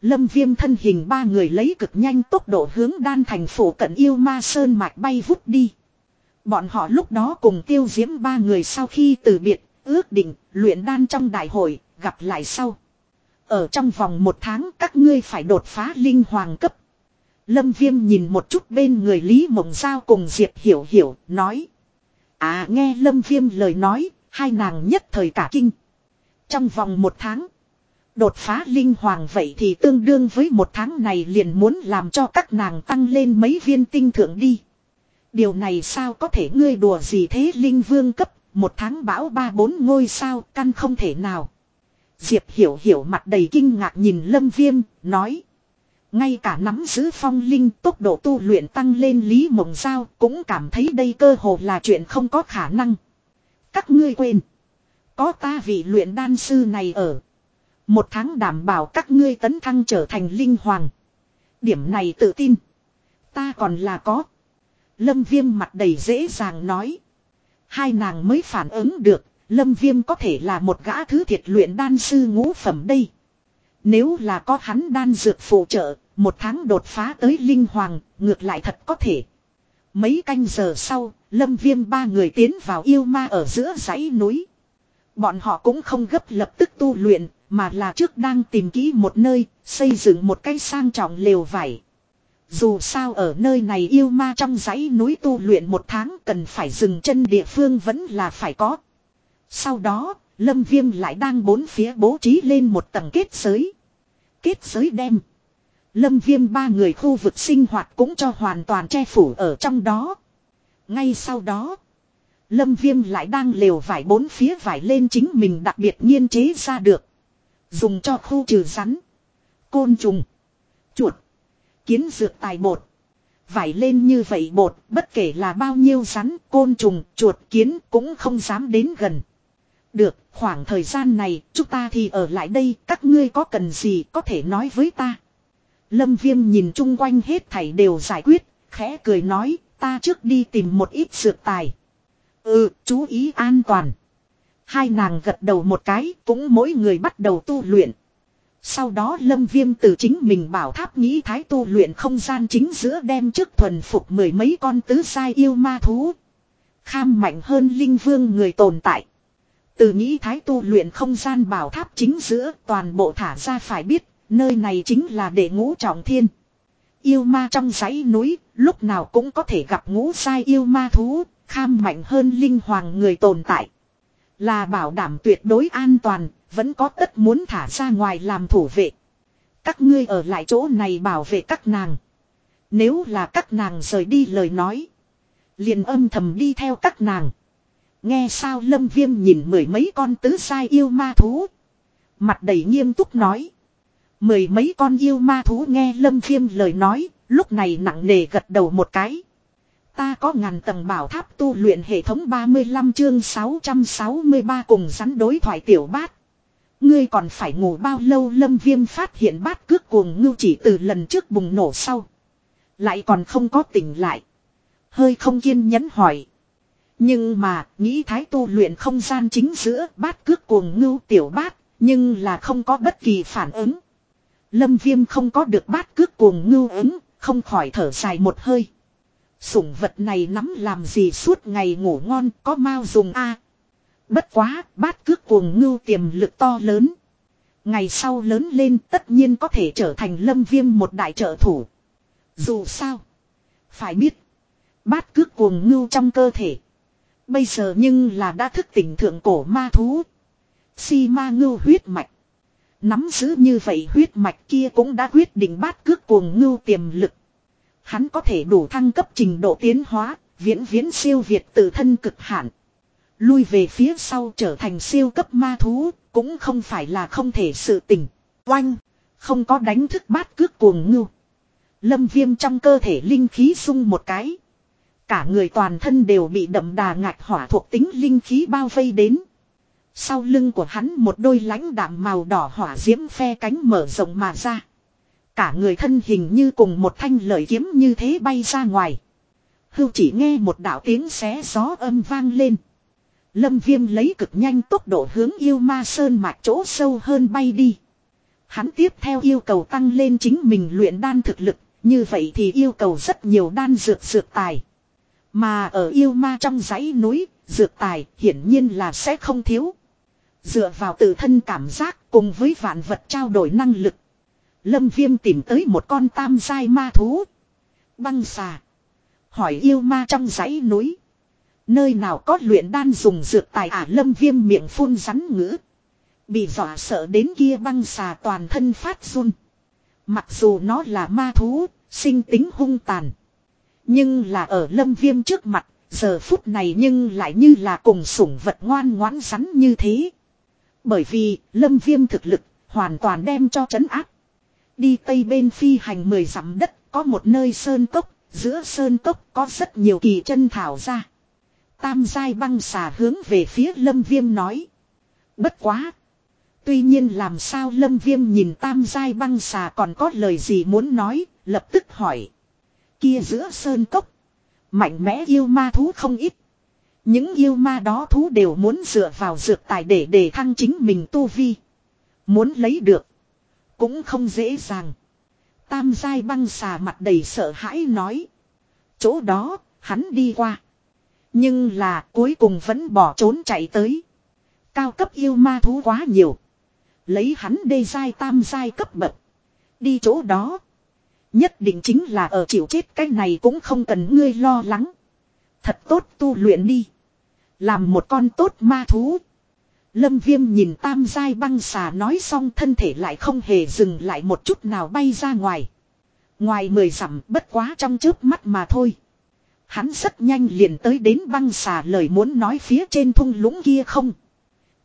Lâm viêm thân hình ba người lấy cực nhanh tốc độ hướng đan thành phủ cận yêu ma sơn mạch bay vút đi. Bọn họ lúc đó cùng tiêu diễm ba người sau khi từ biệt, ước định, luyện đan trong đại hội, gặp lại sau. Ở trong vòng một tháng các ngươi phải đột phá linh hoàng cấp. Lâm viêm nhìn một chút bên người Lý Mộng Giao cùng Diệp Hiểu Hiểu, nói. À nghe Lâm viêm lời nói, hai nàng nhất thời cả kinh. Trong vòng một tháng, đột phá linh hoàng vậy thì tương đương với một tháng này liền muốn làm cho các nàng tăng lên mấy viên tinh thượng đi. Điều này sao có thể ngươi đùa gì thế linh vương cấp, một tháng bão ba bốn ngôi sao căn không thể nào. Diệp hiểu hiểu mặt đầy kinh ngạc nhìn lâm viêm, nói. Ngay cả nắm giữ phong linh tốc độ tu luyện tăng lên Lý Mộng Giao cũng cảm thấy đây cơ hồ là chuyện không có khả năng. Các ngươi quên. Có ta vị luyện đan sư này ở. Một tháng đảm bảo các ngươi tấn thăng trở thành linh hoàng. Điểm này tự tin. Ta còn là có. Lâm viêm mặt đầy dễ dàng nói. Hai nàng mới phản ứng được. Lâm viêm có thể là một gã thứ thiệt luyện đan sư ngũ phẩm đây. Nếu là có hắn đan dược phụ trợ, một tháng đột phá tới linh hoàng, ngược lại thật có thể. Mấy canh giờ sau, lâm viêm ba người tiến vào yêu ma ở giữa dãy núi. Bọn họ cũng không gấp lập tức tu luyện, mà là trước đang tìm kỹ một nơi, xây dựng một cái sang trọng lều vải. Dù sao ở nơi này yêu ma trong dãy núi tu luyện một tháng cần phải dừng chân địa phương vẫn là phải có. Sau đó, Lâm Viêm lại đang bốn phía bố trí lên một tầng kết giới. Kết giới đem. Lâm Viêm ba người khu vực sinh hoạt cũng cho hoàn toàn che phủ ở trong đó. Ngay sau đó, Lâm Viêm lại đang liều vải bốn phía vải lên chính mình đặc biệt nghiên chế ra được. Dùng cho khu trừ rắn, côn trùng, chuột, kiến dược tài bột. Vải lên như vậy bột, bất kể là bao nhiêu rắn, côn trùng, chuột, kiến cũng không dám đến gần. Được, khoảng thời gian này, chúng ta thì ở lại đây, các ngươi có cần gì có thể nói với ta. Lâm Viêm nhìn chung quanh hết thảy đều giải quyết, khẽ cười nói, ta trước đi tìm một ít dược tài. Ừ, chú ý an toàn. Hai nàng gật đầu một cái, cũng mỗi người bắt đầu tu luyện. Sau đó Lâm Viêm từ chính mình bảo tháp nghĩ thái tu luyện không gian chính giữa đem trước thuần phục mười mấy con tứ sai yêu ma thú. Kham mạnh hơn linh vương người tồn tại. Từ nghĩ thái tu luyện không gian bảo tháp chính giữa toàn bộ thả ra phải biết, nơi này chính là để ngũ trọng thiên. Yêu ma trong dãy núi, lúc nào cũng có thể gặp ngũ sai yêu ma thú, kham mạnh hơn linh hoàng người tồn tại. Là bảo đảm tuyệt đối an toàn, vẫn có tất muốn thả ra ngoài làm thủ vệ. Các ngươi ở lại chỗ này bảo vệ các nàng. Nếu là các nàng rời đi lời nói. liền âm thầm đi theo các nàng. Nghe sao lâm viêm nhìn mười mấy con tứ sai yêu ma thú. Mặt đầy nghiêm túc nói. Mười mấy con yêu ma thú nghe lâm viêm lời nói, lúc này nặng nề gật đầu một cái. Ta có ngàn tầng bảo tháp tu luyện hệ thống 35 chương 663 cùng rắn đối thoại tiểu bát. Ngươi còn phải ngủ bao lâu lâm viêm phát hiện bát cước cuồng ngưu chỉ từ lần trước bùng nổ sau. Lại còn không có tỉnh lại. Hơi không kiên nhẫn hỏi. Nhưng mà, nghĩ thái tu luyện không gian chính giữa bát cước cuồng ngưu tiểu bát, nhưng là không có bất kỳ phản ứng. Lâm viêm không có được bát cước cuồng ngưu ứng, không khỏi thở dài một hơi. Sủng vật này nắm làm gì suốt ngày ngủ ngon có mau dùng a Bất quá, bát cước cuồng ngưu tiềm lực to lớn. Ngày sau lớn lên tất nhiên có thể trở thành lâm viêm một đại trợ thủ. Dù sao, phải biết, bát cước cuồng ngưu trong cơ thể. Bây giờ nhưng là đã thức tỉnh thượng cổ ma thú. Si ma ngưu huyết mạch. Nắm giữ như vậy huyết mạch kia cũng đã quyết định bát cước cuồng ngưu tiềm lực. Hắn có thể đủ thăng cấp trình độ tiến hóa, viễn viễn siêu việt tự thân cực hạn. Lui về phía sau trở thành siêu cấp ma thú, cũng không phải là không thể sự tình. Oanh, không có đánh thức bát cước cuồng ngưu. Lâm viêm trong cơ thể linh khí sung một cái. Cả người toàn thân đều bị đậm đà ngạch hỏa thuộc tính linh khí bao vây đến. Sau lưng của hắn một đôi lãnh đạm màu đỏ hỏa diễm phe cánh mở rộng mà ra. Cả người thân hình như cùng một thanh lợi kiếm như thế bay ra ngoài. Hưu chỉ nghe một đạo tiếng xé gió âm vang lên. Lâm viêm lấy cực nhanh tốc độ hướng yêu ma sơn mạch chỗ sâu hơn bay đi. Hắn tiếp theo yêu cầu tăng lên chính mình luyện đan thực lực, như vậy thì yêu cầu rất nhiều đan dược dược tài. Mà ở yêu ma trong dãy núi, dược tài hiển nhiên là sẽ không thiếu. Dựa vào tự thân cảm giác cùng với vạn vật trao đổi năng lực. Lâm Viêm tìm tới một con tam giai ma thú. Băng xà. Hỏi yêu ma trong dãy núi. Nơi nào có luyện đan dùng dược tài ả à, lâm viêm miệng phun rắn ngữ. Bị dọa sợ đến kia băng xà toàn thân phát run. Mặc dù nó là ma thú, sinh tính hung tàn. Nhưng là ở lâm viêm trước mặt, giờ phút này nhưng lại như là cùng sủng vật ngoan ngoãn rắn như thế. Bởi vì, lâm viêm thực lực, hoàn toàn đem cho trấn áp. Đi tây bên phi hành mười dặm đất, có một nơi sơn cốc, giữa sơn cốc có rất nhiều kỳ chân thảo ra. Tam giai băng xà hướng về phía lâm viêm nói. Bất quá. Tuy nhiên làm sao lâm viêm nhìn tam giai băng xà còn có lời gì muốn nói, lập tức hỏi. Kia giữa sơn cốc. Mạnh mẽ yêu ma thú không ít. Những yêu ma đó thú đều muốn dựa vào dược tài để để thăng chính mình tu vi. Muốn lấy được. Cũng không dễ dàng. Tam giai băng xà mặt đầy sợ hãi nói. Chỗ đó, hắn đi qua. Nhưng là cuối cùng vẫn bỏ trốn chạy tới. Cao cấp yêu ma thú quá nhiều. Lấy hắn đê giai tam giai cấp bậc. Đi chỗ đó. Nhất định chính là ở chịu chết cái này cũng không cần ngươi lo lắng. Thật tốt tu luyện đi. Làm một con tốt ma thú. Lâm viêm nhìn tam giai băng xà nói xong thân thể lại không hề dừng lại một chút nào bay ra ngoài. Ngoài mười dặm bất quá trong trước mắt mà thôi. Hắn rất nhanh liền tới đến băng xà lời muốn nói phía trên thung lũng kia không.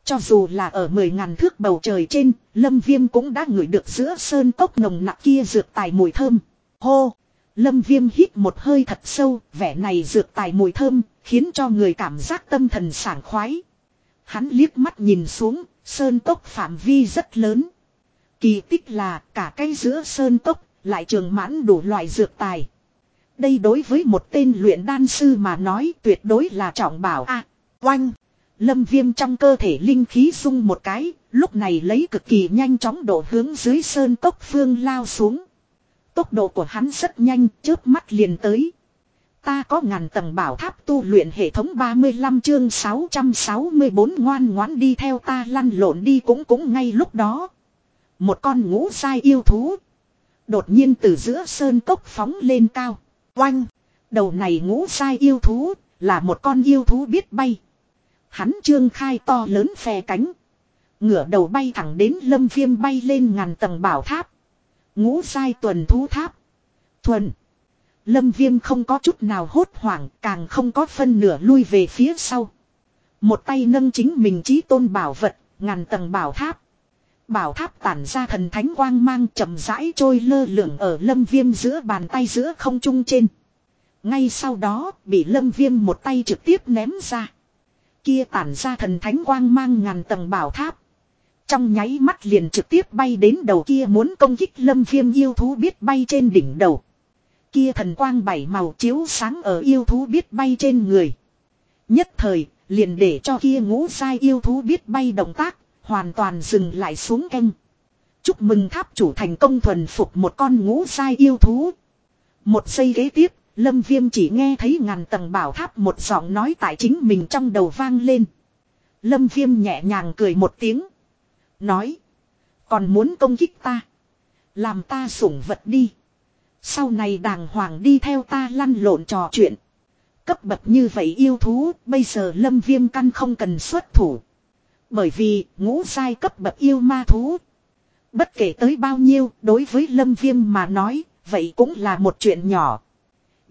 Cho dù là ở mười ngàn thước bầu trời trên, Lâm Viêm cũng đã ngửi được giữa sơn tốc nồng nặc kia dược tài mùi thơm. Hô! Lâm Viêm hít một hơi thật sâu, vẻ này dược tài mùi thơm, khiến cho người cảm giác tâm thần sảng khoái. Hắn liếc mắt nhìn xuống, sơn tốc phạm vi rất lớn. Kỳ tích là cả cây giữa sơn tốc lại trường mãn đủ loại dược tài. Đây đối với một tên luyện đan sư mà nói tuyệt đối là trọng bảo a oanh. Lâm viêm trong cơ thể linh khí sung một cái, lúc này lấy cực kỳ nhanh chóng độ hướng dưới sơn cốc phương lao xuống. Tốc độ của hắn rất nhanh, chớp mắt liền tới. Ta có ngàn tầng bảo tháp tu luyện hệ thống 35 chương 664 ngoan ngoãn đi theo ta lăn lộn đi cũng cũng ngay lúc đó. Một con ngũ sai yêu thú. Đột nhiên từ giữa sơn cốc phóng lên cao. Oanh! Đầu này ngũ sai yêu thú, là một con yêu thú biết bay. Hắn trương khai to lớn phe cánh. Ngửa đầu bay thẳng đến lâm viêm bay lên ngàn tầng bảo tháp. Ngũ sai tuần thú tháp. Thuần. Lâm viêm không có chút nào hốt hoảng, càng không có phân nửa lui về phía sau. Một tay nâng chính mình trí tôn bảo vật, ngàn tầng bảo tháp. Bảo tháp tản ra thần thánh quang mang chậm rãi trôi lơ lửng ở lâm viêm giữa bàn tay giữa không trung trên. Ngay sau đó bị lâm viêm một tay trực tiếp ném ra. Kia tản ra thần thánh quang mang ngàn tầng bảo tháp. Trong nháy mắt liền trực tiếp bay đến đầu kia muốn công kích lâm viêm yêu thú biết bay trên đỉnh đầu. Kia thần quang bảy màu chiếu sáng ở yêu thú biết bay trên người. Nhất thời, liền để cho kia ngũ sai yêu thú biết bay động tác, hoàn toàn dừng lại xuống canh. Chúc mừng tháp chủ thành công thuần phục một con ngũ sai yêu thú. Một giây ghế tiếp, Lâm Viêm chỉ nghe thấy ngàn tầng bảo tháp một giọng nói tại chính mình trong đầu vang lên. Lâm Viêm nhẹ nhàng cười một tiếng. Nói. Còn muốn công kích ta. Làm ta sủng vật đi. Sau này đàng hoàng đi theo ta lăn lộn trò chuyện. Cấp bậc như vậy yêu thú, bây giờ lâm viêm căn không cần xuất thủ. Bởi vì, ngũ sai cấp bậc yêu ma thú. Bất kể tới bao nhiêu, đối với lâm viêm mà nói, vậy cũng là một chuyện nhỏ.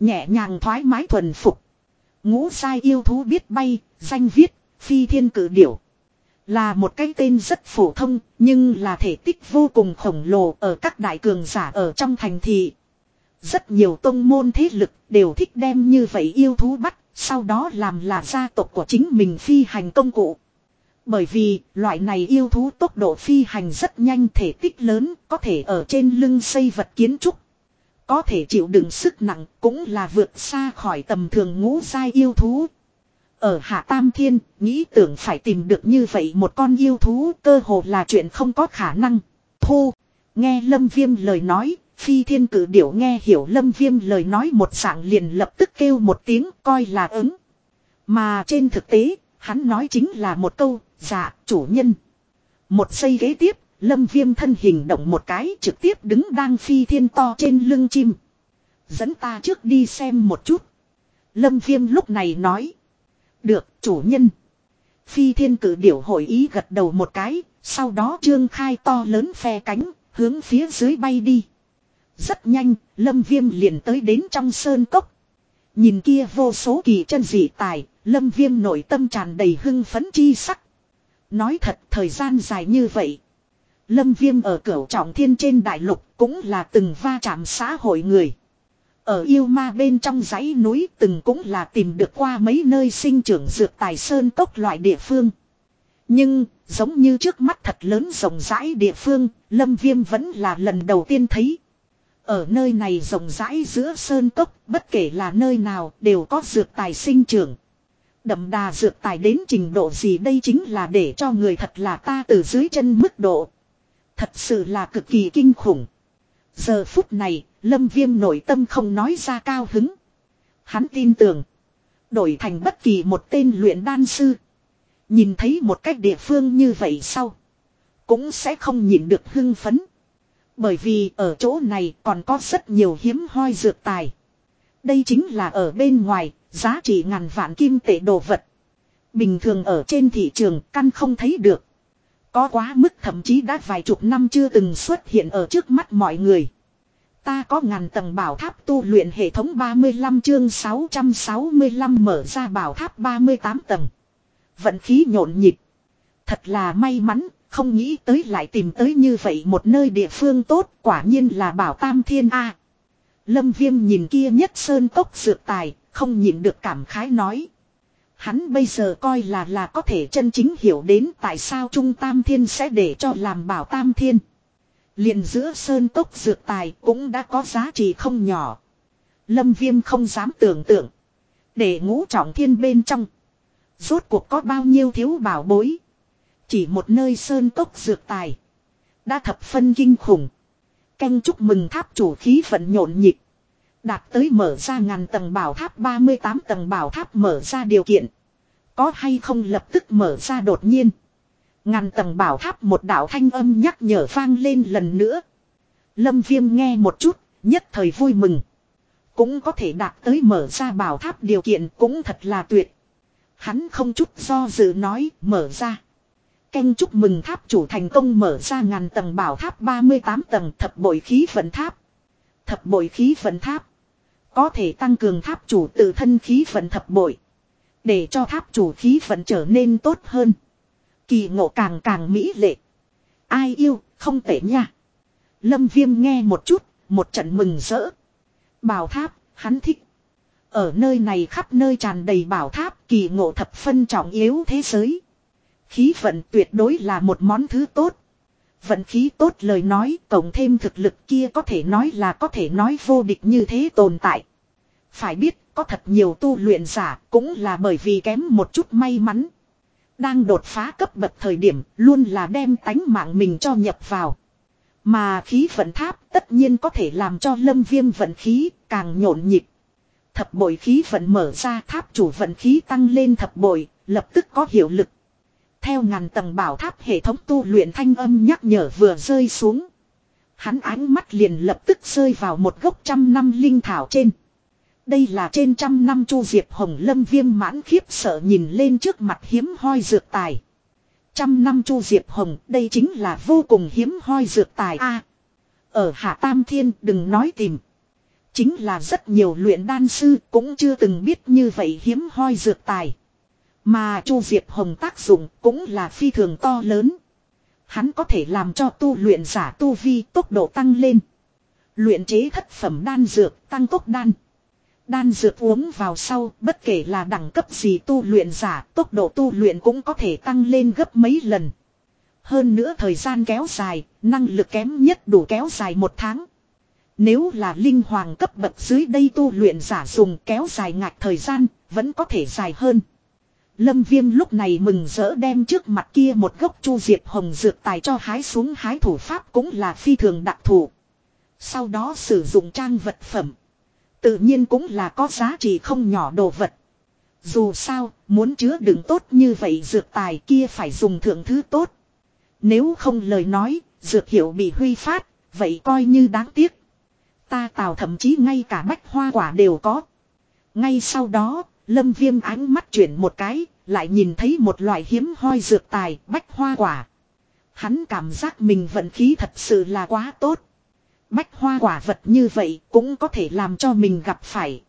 Nhẹ nhàng thoải mái thuần phục. Ngũ sai yêu thú biết bay, danh viết, phi thiên cử điểu. Là một cái tên rất phổ thông, nhưng là thể tích vô cùng khổng lồ ở các đại cường giả ở trong thành thị. Rất nhiều tông môn thế lực đều thích đem như vậy yêu thú bắt, sau đó làm là gia tộc của chính mình phi hành công cụ. Bởi vì loại này yêu thú tốc độ phi hành rất nhanh thể tích lớn, có thể ở trên lưng xây vật kiến trúc. Có thể chịu đựng sức nặng cũng là vượt xa khỏi tầm thường ngũ giai yêu thú. Ở Hạ Tam Thiên, nghĩ tưởng phải tìm được như vậy một con yêu thú cơ hồ là chuyện không có khả năng. Thu, nghe Lâm Viêm lời nói, Phi Thiên Cử Điểu nghe hiểu Lâm Viêm lời nói một sảng liền lập tức kêu một tiếng coi là ứng. Mà trên thực tế, hắn nói chính là một câu, dạ, chủ nhân. Một giây ghế tiếp, Lâm Viêm thân hình động một cái trực tiếp đứng đang phi thiên to trên lưng chim. Dẫn ta trước đi xem một chút. Lâm Viêm lúc này nói. Được, chủ nhân. Phi thiên cử điểu hội ý gật đầu một cái, sau đó trương khai to lớn phe cánh, hướng phía dưới bay đi. Rất nhanh, Lâm Viêm liền tới đến trong sơn cốc. Nhìn kia vô số kỳ chân dị tài, Lâm Viêm nội tâm tràn đầy hưng phấn chi sắc. Nói thật thời gian dài như vậy. Lâm Viêm ở cửu trọng thiên trên đại lục cũng là từng va chạm xã hội người. Ở yêu ma bên trong dãy núi từng cũng là tìm được qua mấy nơi sinh trưởng dược tài sơn tốc loại địa phương. Nhưng, giống như trước mắt thật lớn rộng rãi địa phương, Lâm Viêm vẫn là lần đầu tiên thấy. Ở nơi này rộng rãi giữa sơn cốc, bất kể là nơi nào đều có dược tài sinh trưởng. Đậm đà dược tài đến trình độ gì đây chính là để cho người thật là ta từ dưới chân mức độ. Thật sự là cực kỳ kinh khủng. Giờ phút này, Lâm Viêm nội tâm không nói ra cao hứng. Hắn tin tưởng. Đổi thành bất kỳ một tên luyện đan sư. Nhìn thấy một cách địa phương như vậy sau. Cũng sẽ không nhìn được hưng phấn. Bởi vì ở chỗ này còn có rất nhiều hiếm hoi dược tài. Đây chính là ở bên ngoài, giá trị ngàn vạn kim tệ đồ vật. Bình thường ở trên thị trường căn không thấy được. Có quá mức thậm chí đã vài chục năm chưa từng xuất hiện ở trước mắt mọi người. Ta có ngàn tầng bảo tháp tu luyện hệ thống 35 chương 665 mở ra bảo tháp 38 tầng. Vận khí nhộn nhịp. Thật là may mắn, không nghĩ tới lại tìm tới như vậy một nơi địa phương tốt, quả nhiên là bảo tam thiên A. Lâm viêm nhìn kia nhất sơn tốc dược tài, không nhìn được cảm khái nói. Hắn bây giờ coi là là có thể chân chính hiểu đến tại sao Trung Tam Thiên sẽ để cho làm bảo Tam Thiên liền giữa sơn tốc dược tài cũng đã có giá trị không nhỏ. Lâm Viêm không dám tưởng tượng. Để ngũ trọng thiên bên trong. Rốt cuộc có bao nhiêu thiếu bảo bối. Chỉ một nơi sơn tốc dược tài. Đã thập phân kinh khủng. Canh chúc mừng tháp chủ khí vận nhộn nhịp. Đạt tới mở ra ngàn tầng bảo tháp 38 tầng bảo tháp mở ra điều kiện. Có hay không lập tức mở ra đột nhiên. Ngàn tầng bảo tháp một đạo thanh âm nhắc nhở vang lên lần nữa. Lâm viêm nghe một chút, nhất thời vui mừng. Cũng có thể đạt tới mở ra bảo tháp điều kiện cũng thật là tuyệt. Hắn không chút do dự nói mở ra. Canh chúc mừng tháp chủ thành công mở ra ngàn tầng bảo tháp 38 tầng thập bội khí vận tháp. Thập bội khí vận tháp. Có thể tăng cường tháp chủ tự thân khí vận thập bội. Để cho tháp chủ khí vận trở nên tốt hơn. Kỳ ngộ càng càng mỹ lệ. Ai yêu, không tệ nha. Lâm viêm nghe một chút, một trận mừng rỡ. Bảo tháp, hắn thích. Ở nơi này khắp nơi tràn đầy bảo tháp kỳ ngộ thập phân trọng yếu thế giới. Khí vận tuyệt đối là một món thứ tốt. Vận khí tốt lời nói cộng thêm thực lực kia có thể nói là có thể nói vô địch như thế tồn tại. Phải biết có thật nhiều tu luyện giả cũng là bởi vì kém một chút may mắn. Đang đột phá cấp bậc thời điểm luôn là đem tánh mạng mình cho nhập vào. Mà khí vận tháp tất nhiên có thể làm cho lâm viêm vận khí càng nhộn nhịp. Thập bội khí vận mở ra tháp chủ vận khí tăng lên thập bội, lập tức có hiệu lực. Theo ngàn tầng bảo tháp hệ thống tu luyện thanh âm nhắc nhở vừa rơi xuống. Hắn ánh mắt liền lập tức rơi vào một gốc trăm năm linh thảo trên. Đây là trên trăm năm chu diệp hồng lâm viêm mãn khiếp sợ nhìn lên trước mặt hiếm hoi dược tài. Trăm năm chu diệp hồng, đây chính là vô cùng hiếm hoi dược tài a Ở Hạ Tam Thiên, đừng nói tìm. Chính là rất nhiều luyện đan sư cũng chưa từng biết như vậy hiếm hoi dược tài. Mà chu diệp hồng tác dụng cũng là phi thường to lớn. Hắn có thể làm cho tu luyện giả tu vi tốc độ tăng lên. Luyện chế thất phẩm đan dược, tăng tốc đan. Đan dược uống vào sau, bất kể là đẳng cấp gì tu luyện giả, tốc độ tu luyện cũng có thể tăng lên gấp mấy lần. Hơn nữa thời gian kéo dài, năng lực kém nhất đủ kéo dài một tháng. Nếu là linh hoàng cấp bậc dưới đây tu luyện giả dùng kéo dài ngạch thời gian, vẫn có thể dài hơn. Lâm viêm lúc này mừng rỡ đem trước mặt kia một gốc chu diệt hồng dược tài cho hái xuống hái thủ pháp cũng là phi thường đặc thù. Sau đó sử dụng trang vật phẩm. Tự nhiên cũng là có giá trị không nhỏ đồ vật. Dù sao, muốn chứa đựng tốt như vậy dược tài kia phải dùng thượng thứ tốt. Nếu không lời nói, dược hiệu bị huy phát, vậy coi như đáng tiếc. Ta tào thậm chí ngay cả bách hoa quả đều có. Ngay sau đó, lâm viêm ánh mắt chuyển một cái, lại nhìn thấy một loại hiếm hoi dược tài, bách hoa quả. Hắn cảm giác mình vận khí thật sự là quá tốt. Bách hoa quả vật như vậy cũng có thể làm cho mình gặp phải.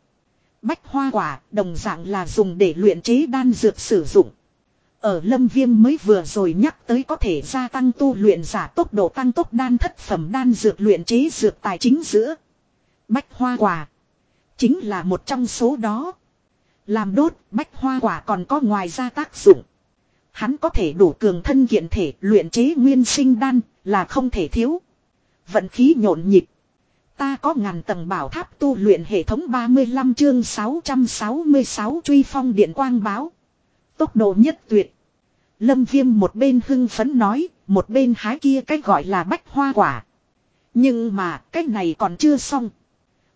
Bách hoa quả đồng dạng là dùng để luyện chế đan dược sử dụng. Ở lâm viêm mới vừa rồi nhắc tới có thể gia tăng tu luyện giả tốc độ tăng tốc đan thất phẩm đan dược luyện chế dược tài chính giữa. Bách hoa quả. Chính là một trong số đó. Làm đốt, bách hoa quả còn có ngoài ra tác dụng. Hắn có thể đủ cường thân kiện thể luyện chế nguyên sinh đan là không thể thiếu. Vận khí nhộn nhịp. Ta có ngàn tầng bảo tháp tu luyện hệ thống 35 chương 666 truy phong điện quang báo. Tốc độ nhất tuyệt. Lâm viêm một bên hưng phấn nói, một bên hái kia cách gọi là bách hoa quả. Nhưng mà cái này còn chưa xong.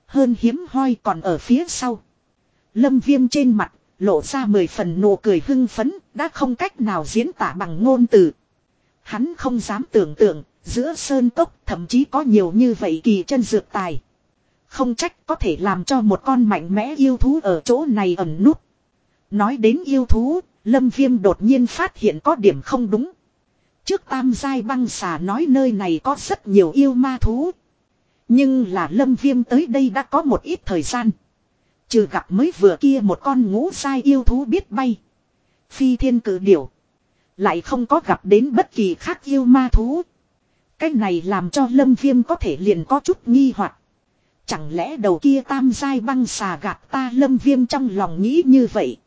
Hơn hiếm hoi còn ở phía sau. Lâm viêm trên mặt, lộ ra mười phần nụ cười hưng phấn, đã không cách nào diễn tả bằng ngôn từ. Hắn không dám tưởng tượng, giữa sơn cốc thậm chí có nhiều như vậy kỳ chân dược tài. Không trách có thể làm cho một con mạnh mẽ yêu thú ở chỗ này ẩn nút. Nói đến yêu thú, Lâm Viêm đột nhiên phát hiện có điểm không đúng. Trước tam giai băng xà nói nơi này có rất nhiều yêu ma thú. Nhưng là Lâm Viêm tới đây đã có một ít thời gian. Trừ gặp mới vừa kia một con ngũ sai yêu thú biết bay. Phi thiên cử điểu. Lại không có gặp đến bất kỳ khác yêu ma thú. Cái này làm cho lâm viêm có thể liền có chút nghi hoặc Chẳng lẽ đầu kia tam giai băng xà gạt ta lâm viêm trong lòng nghĩ như vậy.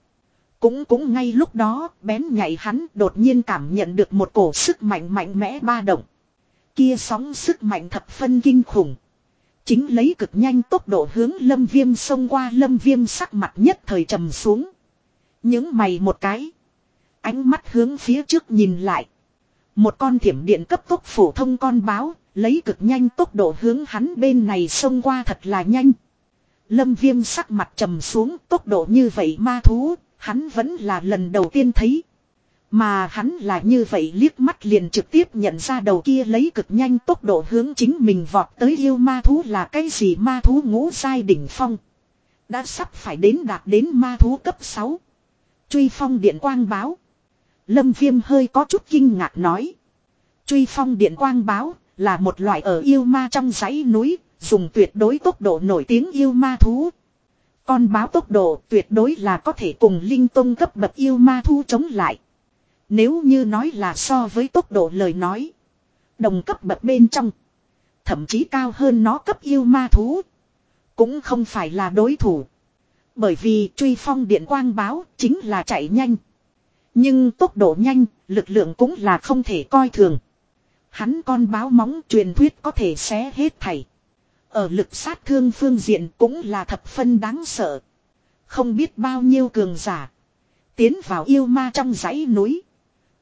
Cũng cũng ngay lúc đó, bén nhảy hắn đột nhiên cảm nhận được một cổ sức mạnh mạnh mẽ ba động. Kia sóng sức mạnh thập phân kinh khủng. Chính lấy cực nhanh tốc độ hướng lâm viêm xông qua lâm viêm sắc mặt nhất thời trầm xuống. Những mày một cái. Ánh mắt hướng phía trước nhìn lại. Một con thiểm điện cấp tốc phổ thông con báo, lấy cực nhanh tốc độ hướng hắn bên này xông qua thật là nhanh. Lâm viêm sắc mặt trầm xuống tốc độ như vậy ma thú, hắn vẫn là lần đầu tiên thấy. Mà hắn là như vậy liếc mắt liền trực tiếp nhận ra đầu kia lấy cực nhanh tốc độ hướng chính mình vọt tới yêu ma thú là cái gì ma thú ngũ sai đỉnh phong. Đã sắp phải đến đạt đến ma thú cấp 6. Truy phong điện quang báo. Lâm viêm hơi có chút kinh ngạc nói. Truy phong điện quang báo là một loại ở yêu ma trong dãy núi, dùng tuyệt đối tốc độ nổi tiếng yêu ma thú. Con báo tốc độ tuyệt đối là có thể cùng linh tông cấp bậc yêu ma thú chống lại. Nếu như nói là so với tốc độ lời nói. Đồng cấp bậc bên trong. Thậm chí cao hơn nó cấp yêu ma thú. Cũng không phải là đối thủ. Bởi vì truy phong điện quang báo chính là chạy nhanh. Nhưng tốc độ nhanh, lực lượng cũng là không thể coi thường. Hắn con báo móng truyền thuyết có thể xé hết thảy. Ở lực sát thương phương diện cũng là thập phân đáng sợ. Không biết bao nhiêu cường giả. Tiến vào yêu ma trong dãy núi.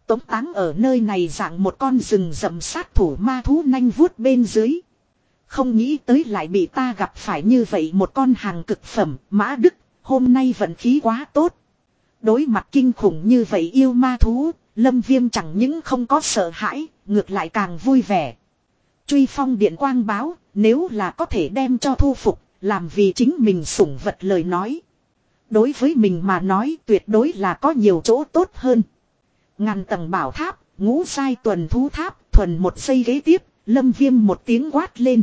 Tống táng ở nơi này dạng một con rừng rậm sát thủ ma thú nanh vuốt bên dưới. Không nghĩ tới lại bị ta gặp phải như vậy một con hàng cực phẩm, mã đức, hôm nay vận khí quá tốt. Đối mặt kinh khủng như vậy yêu ma thú, lâm viêm chẳng những không có sợ hãi, ngược lại càng vui vẻ. Truy phong điện quang báo, nếu là có thể đem cho thu phục, làm vì chính mình sủng vật lời nói. Đối với mình mà nói tuyệt đối là có nhiều chỗ tốt hơn. Ngàn tầng bảo tháp, ngũ sai tuần thú tháp, thuần một xây ghế tiếp, lâm viêm một tiếng quát lên.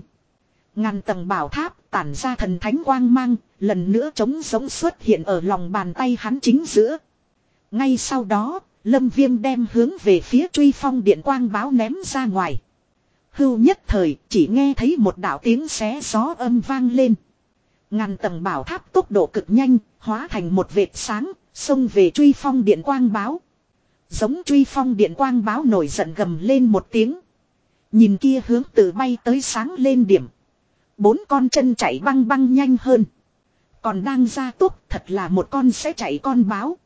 Ngàn tầng bảo tháp tản ra thần thánh quang mang, lần nữa trống giống xuất hiện ở lòng bàn tay hắn chính giữa. Ngay sau đó, lâm viêm đem hướng về phía truy phong điện quang báo ném ra ngoài. Hưu nhất thời, chỉ nghe thấy một đạo tiếng xé gió âm vang lên. Ngàn tầng bảo tháp tốc độ cực nhanh, hóa thành một vệt sáng, xông về truy phong điện quang báo. Giống truy phong điện quang báo nổi giận gầm lên một tiếng. Nhìn kia hướng từ bay tới sáng lên điểm. Bốn con chân chạy băng băng nhanh hơn. Còn đang ra tốc thật là một con sẽ chạy con báo.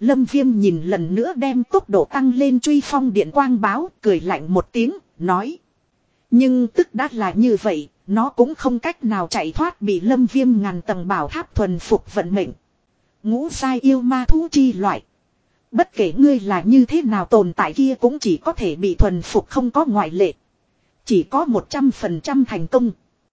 Lâm viêm nhìn lần nữa đem tốc độ tăng lên truy phong điện quang báo, cười lạnh một tiếng, nói. Nhưng tức đã là như vậy, nó cũng không cách nào chạy thoát bị lâm viêm ngàn tầng bảo tháp thuần phục vận mệnh. Ngũ sai yêu ma thú chi loại. Bất kể ngươi là như thế nào tồn tại kia cũng chỉ có thể bị thuần phục không có ngoại lệ. Chỉ có 100% thành công.